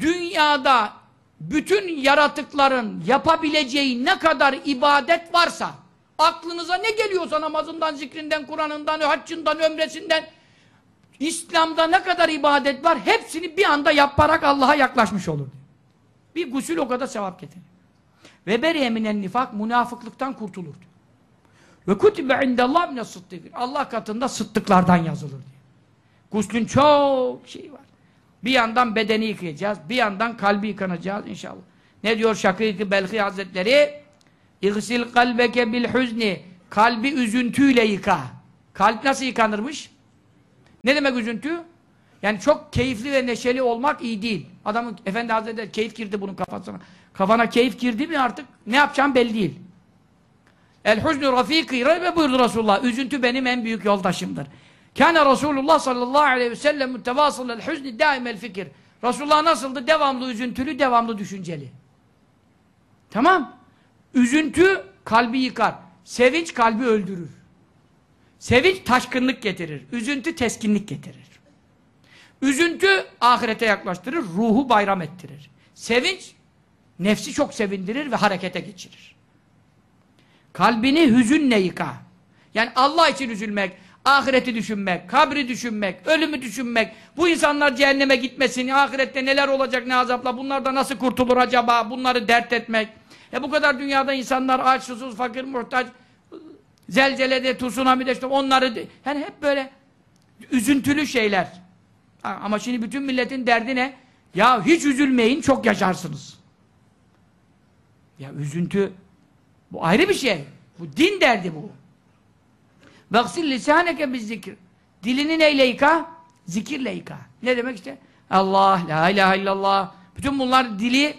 Dünyada bütün yaratıkların yapabileceği ne kadar ibadet varsa aklınıza ne geliyorsa namazından, zikrinden, Kur'an'ından, haccından, ömresinden İslam'da ne kadar ibadet var hepsini bir anda yaparak Allah'a yaklaşmış olur. Bir gusül o kadar sevap getirir. Ve beriye minen nifak münafıklıktan kurtulur. Ve kutibe indallah mine sıddıkın. Allah katında sıddıklardan yazılır diyor. Guslün çok şey var. Bir yandan bedeni yıkayacağız, bir yandan kalbi yıkanacağız inşallah. Ne diyor Şakir-i Belhi Hazretleri? İgsil kalbeke bil huzni. Kalbi üzüntüyle yıka. Kalp nasıl yıkanırmış? Ne demek üzüntü? Yani çok keyifli ve neşeli olmak iyi değil. Adamın Efendi Hazretleri keyif girdi bunun kafasına. Kafana keyif girdi mi artık ne yapacağım belli değil. El huznu rafiki ve buyurdu Resulullah. Üzüntü benim en büyük yoldaşımdır. Kâne Resulullah sallallahu aleyhi ve sellem mütevasılel huzni daimel fikir. Resulullah nasıldı? Devamlı üzüntülü, devamlı düşünceli. Tamam. Üzüntü kalbi yıkar. Sevinç kalbi öldürür. Sevinç taşkınlık getirir. Üzüntü teskinlik getirir. Üzüntü ahirete yaklaştırır, ruhu bayram ettirir. Sevinç nefsi çok sevindirir ve harekete geçirir. Kalbini hüzünle yıka. Yani Allah için üzülmek, ahireti düşünmek, kabri düşünmek, ölümü düşünmek, bu insanlar cehenneme gitmesin, ahirette neler olacak ne azapla, bunlar nasıl kurtulur acaba, bunları dert etmek. E bu kadar dünyada insanlar aç, susuz, fakir, muhtaç, zelzelede, tsunami'de işte onları, yani hep böyle üzüntülü şeyler. Ama şimdi bütün milletin derdi ne? Ya hiç üzülmeyin, çok yaşarsınız. Ya üzüntü, bu ayrı bir şey. Bu din derdi bu. Vaksil lisaneke biz zikir. Dilini neyle yıka? Zikirle yıka. Ne demek işte? Allah, la ilahe illallah. Bütün bunlar dili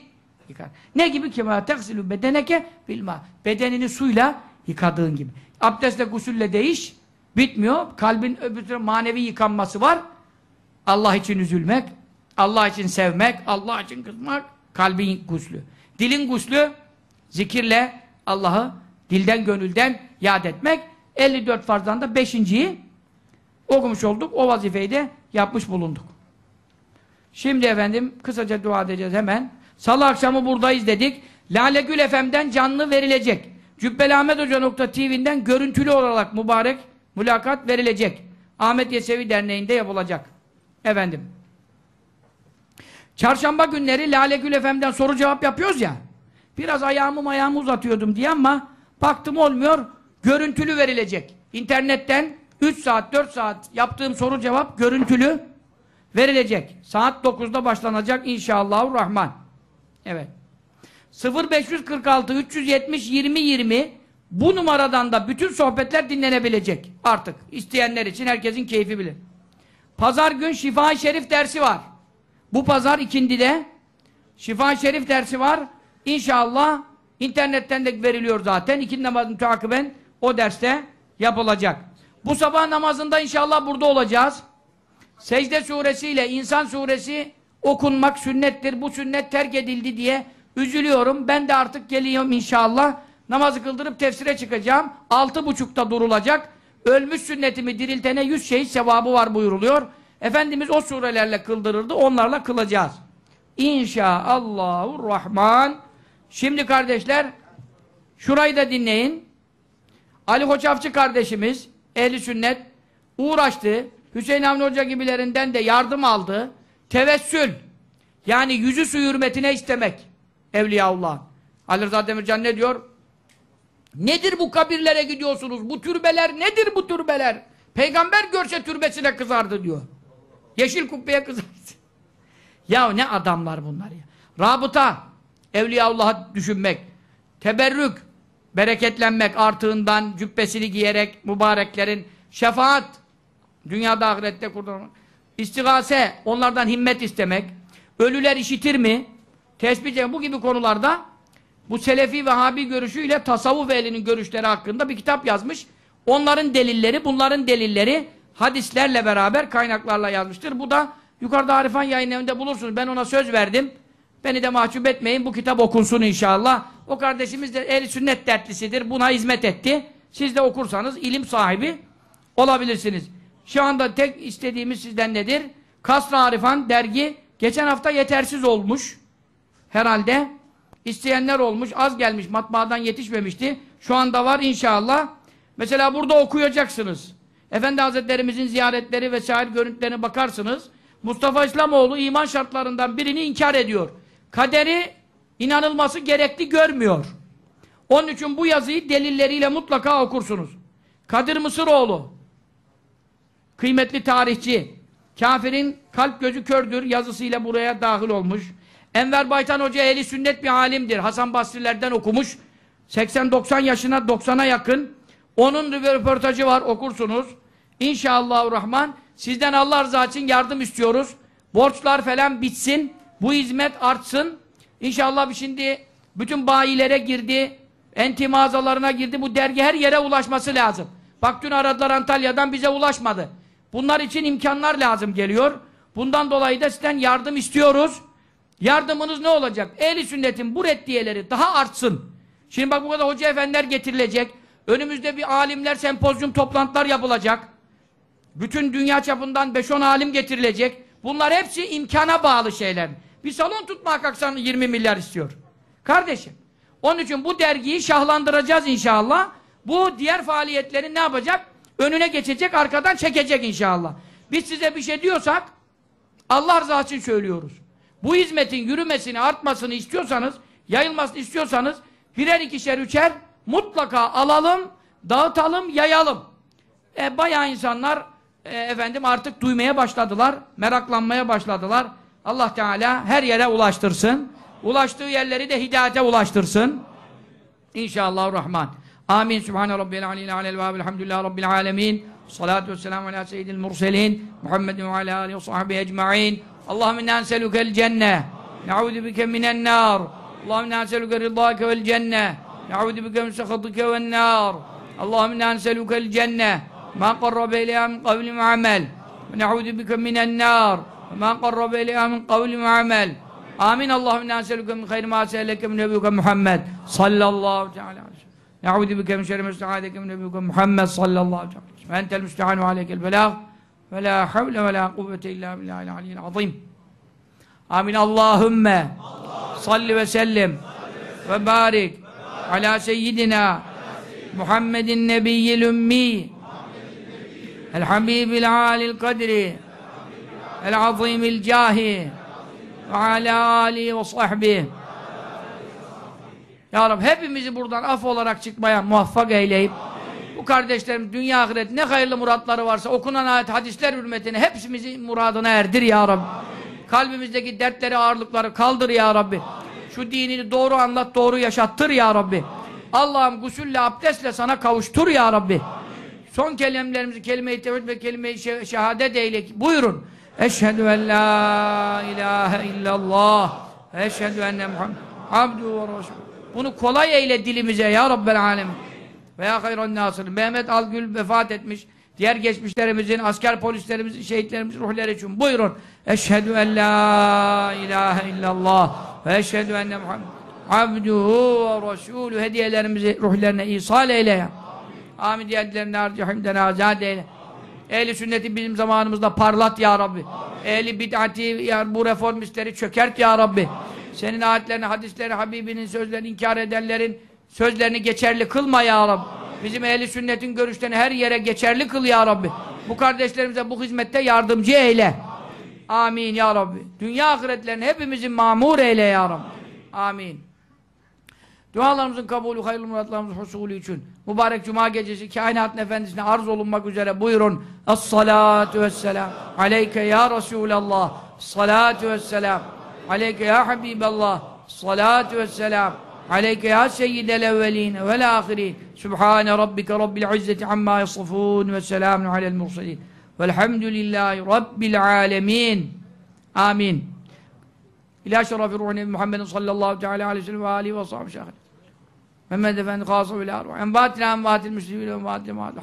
yıkar. Ne gibi ki? Teksilü bedeneke bilma. Bedenini suyla yıkadığın gibi. Abdestle, gusülle değiş. Bitmiyor. Kalbin öbür manevi yıkanması var. Allah için üzülmek, Allah için sevmek, Allah için kızmak, kalbin guslü. Dilin guslü, zikirle Allah'ı dilden gönülden yad etmek. 54 farzdan da 5.yi okumuş olduk. O vazifeyi de yapmış bulunduk. Şimdi efendim kısaca dua edeceğiz hemen. Salı akşamı buradayız dedik. Lale Gül FM'den canlı verilecek. Cübbeli görüntülü olarak mübarek mülakat verilecek. Ahmet Yesevi Derneği'nde yapılacak. Efendim. Çarşamba günleri Lale Gül FM'den soru cevap yapıyoruz ya. Biraz ayağımı ayağımı uzatıyordum diye ama baktım olmuyor. Görüntülü verilecek. İnternetten 3 saat 4 saat yaptığım soru cevap görüntülü verilecek. Saat 9'da başlanacak inşallahurrahman. Evet. 0546 370 20 20 bu numaradan da bütün sohbetler dinlenebilecek artık. İsteyenler için herkesin keyfi bilir. Pazar gün Şifa-i Şerif dersi var. Bu pazar ikindide Şifa-i Şerif dersi var. İnşallah internetten de veriliyor zaten. İkindi namazını takiben o derste yapılacak. Bu sabah namazında inşallah burada olacağız. Secde suresiyle İnsan suresi okunmak sünnettir. Bu sünnet terk edildi diye üzülüyorum. Ben de artık geliyorum inşallah. Namazı kıldırıp tefsire çıkacağım. Altı buçukta durulacak. Ölmüş sünnetimi diriltene yüz şehit sevabı var buyuruluyor. Efendimiz o surelerle kıldırırdı. Onlarla kılacağız. İnşaallahurrahman. Şimdi kardeşler şurayı da dinleyin. Ali Hoçafçı kardeşimiz ehli sünnet uğraştı. Hüseyin Avni Hoca gibilerinden de yardım aldı. Tevessül. Yani yüzü su hürmetine istemek. Evliyaullah. Ali Rıza Demircan ne diyor? Nedir bu kabirlere gidiyorsunuz? Bu türbeler nedir bu türbeler? Peygamber görse türbesine kızardı diyor. Yeşil kubbeye kızardı. ya ne adamlar bunlar ya. Rabıta. Evliyaullah'ı düşünmek. Teberrük. Bereketlenmek artığından cübbesini giyerek mübareklerin şefaat dünyada ahirette kurtarmak. İstigase, onlardan himmet istemek. Ölüler işitir mi? Tespih bu gibi konularda bu Selefi ve Habi görüşüyle tasavvuf ehlinin görüşleri hakkında bir kitap yazmış. Onların delilleri, bunların delilleri hadislerle beraber kaynaklarla yazmıştır. Bu da yukarıda Arifan yayın evinde bulursunuz. Ben ona söz verdim. Beni de mahcup etmeyin. Bu kitap okunsun inşallah. O kardeşimiz de ehli sünnet dertlisidir. Buna hizmet etti. Siz de okursanız ilim sahibi olabilirsiniz. Şu anda tek istediğimiz sizden nedir? Kasra Arifan dergi geçen hafta yetersiz olmuş. Herhalde. İsteyenler olmuş. Az gelmiş. Matbaadan yetişmemişti. Şu anda var inşallah. Mesela burada okuyacaksınız. Efendi Hazretlerimizin ziyaretleri vesaire görüntülerine bakarsınız. Mustafa İslamoğlu iman şartlarından birini inkar ediyor. Kaderi inanılması gerekli görmüyor. Onun için bu yazıyı delilleriyle mutlaka okursunuz. Kadir Mısıroğlu kıymetli tarihçi kafirin kalp gözü kördür yazısıyla buraya dahil olmuş. Enver Baytan Hoca ehli sünnet bir alimdir. Hasan Basrilerden okumuş. 80-90 yaşına 90'a yakın. Onun röportajı var okursunuz. İnşallahurrahman sizden Allah rızası için yardım istiyoruz. Borçlar falan bitsin. Bu hizmet artsın. İnşallah şimdi bütün bayilere girdi. Enti mağazalarına girdi. Bu dergi her yere ulaşması lazım. Bak dün aradılar Antalya'dan bize ulaşmadı. Bunlar için imkanlar lazım geliyor. Bundan dolayı da sizden yardım istiyoruz. Yardımınız ne olacak? Ehli sünnetin bu reddiyeleri daha artsın. Şimdi bak bu kadar hoca efendiler getirilecek. Önümüzde bir alimler sempozyum toplantılar yapılacak. Bütün dünya çapından 5-10 alim getirilecek. Bunlar hepsi imkana bağlı şeyler. Bir salon tutmaya kalksan 20 milyar istiyor. Kardeşim. Onun için bu dergiyi şahlandıracağız inşallah. Bu diğer faaliyetlerin ne yapacak? Önüne geçecek, arkadan çekecek inşallah. Biz size bir şey diyorsak Allah rızası için söylüyoruz. Bu hizmetin yürümesini, artmasını istiyorsanız, yayılmasını istiyorsanız birer ikişer üçer mutlaka alalım, dağıtalım, yayalım. E, bayağı insanlar e, efendim artık duymaya başladılar, meraklanmaya başladılar. Allah Teala her yere ulaştırsın. Ulaştığı yerleri de hidayete ulaştırsın. İnşallah Rahman. Amin. Sübhane Rabbil Aleyhi Aleyhi ve Elhamdülillah Rabbil Alemin. Salatu vesselamu ala seyyidil murselin Muhammedin ve ala alihi ve sahbihi ecma'in Allahümme inna neselukel cenne. Ne'udhu bike minen nar. Allahümme inna neseluke rıdâke vel cenne. Ne'udhu bike min sekhatike vel nar. Allahümme inna neselukel cenne. Ma qarrabe ileyha min kavli ve amel Ve ne'udhu bike minen nar. Ma qarrabe ileyha min kavli ve amel Amin. Allahümme inna neseluke min hayri ma se'eleke min nebiyuke Muhammed. Sallallahu teala aleyhi ve sellem. Min nebiyuke Muhammed. Sallallahu teala aleyhi ve sellem. Ve entel müstehanu aleykel belag ve la havle ve la kuvvete illa billahil aliyyil azim. Amin. Allahümme salli ve sellim ve barik ala seyyidina Muhammedin nebiyyil ümmi. El habibil alil kadri. El azimil cahi. Ve ala alihi ve sahbihi. Ya Rabbi hepimizi buradan af olarak çıkmaya muvaffak eyleyip bu kardeşlerim dünya ahiret ne hayırlı muratları varsa okunan ayet hadisler hürmetine hepsimizi muradına erdir Ya Rabbi. Kalbimizdeki dertleri ağırlıkları kaldır Ya Rabbi. Şu dinini doğru anlat doğru yaşattır Ya Rabbi. Allah'ım gusülle abdestle sana kavuştur Ya Rabbi. Son kelimelerimizi kelime-i tevhid ve kelime-i şe- şehadet eyle. Buyurun. Eşhedü en la ilahe illallah. Eşhedü enne Muhammed. Abdü ve Resul. Bunu kolay eyle dilimize ya Rabbel alemin. Veya hayran nasır. Mehmet Algül vefat etmiş. Diğer geçmişlerimizin, asker polislerimizin, şehitlerimizin ruhları için. Buyurun. Eşhedü en la ilahe illallah. Ve eşhedü enne Muhammed. Abduhu ve Resulü hediyelerimizi ruhlarına ihsal eyle ya. Amin diyetlerini harcahimden azad eyle. Ehli sünneti bizim zamanımızda parlat ya Rabbi. Ehli bid'ati ya bu reformistleri çökert ya Rabbi. Senin ayetlerini, hadisleri, Habibinin sözlerini inkar edenlerin sözlerini geçerli kılma ya Rabbi. Bizim ehli sünnetin görüşlerini her yere geçerli kıl ya Rabbi. Bu kardeşlerimize bu hizmette yardımcı eyle. Amin ya Rabbi. Dünya ahiretlerini hepimizin mamur eyle ya Rabbi. Amin. Dualarımızın kabulü, hayırlı muratlarımızın husulü için mübarek cuma gecesi kainatın efendisine arz olunmak üzere buyurun. Es-salatu vesselam aleyke ya Resulallah. Salatu vesselam aleyke ya Habiballah. Salatu vesselam aleyke ya seyyidel evveline vel ahirin. Sübhane rabbike rabbil izzeti amma yasifun ve selamun alel murselin. Velhamdülillahi rabbil alemin. Amin. İlâ şerefi ruhu Nebi Muhammedin sallallahu teala aleyhi ve sellem ve âlihi ve sahbihi şahit. Mehmed Efendi kâsı ve lâru. Envâtina envâtil müslimîn ve envâtil mâtil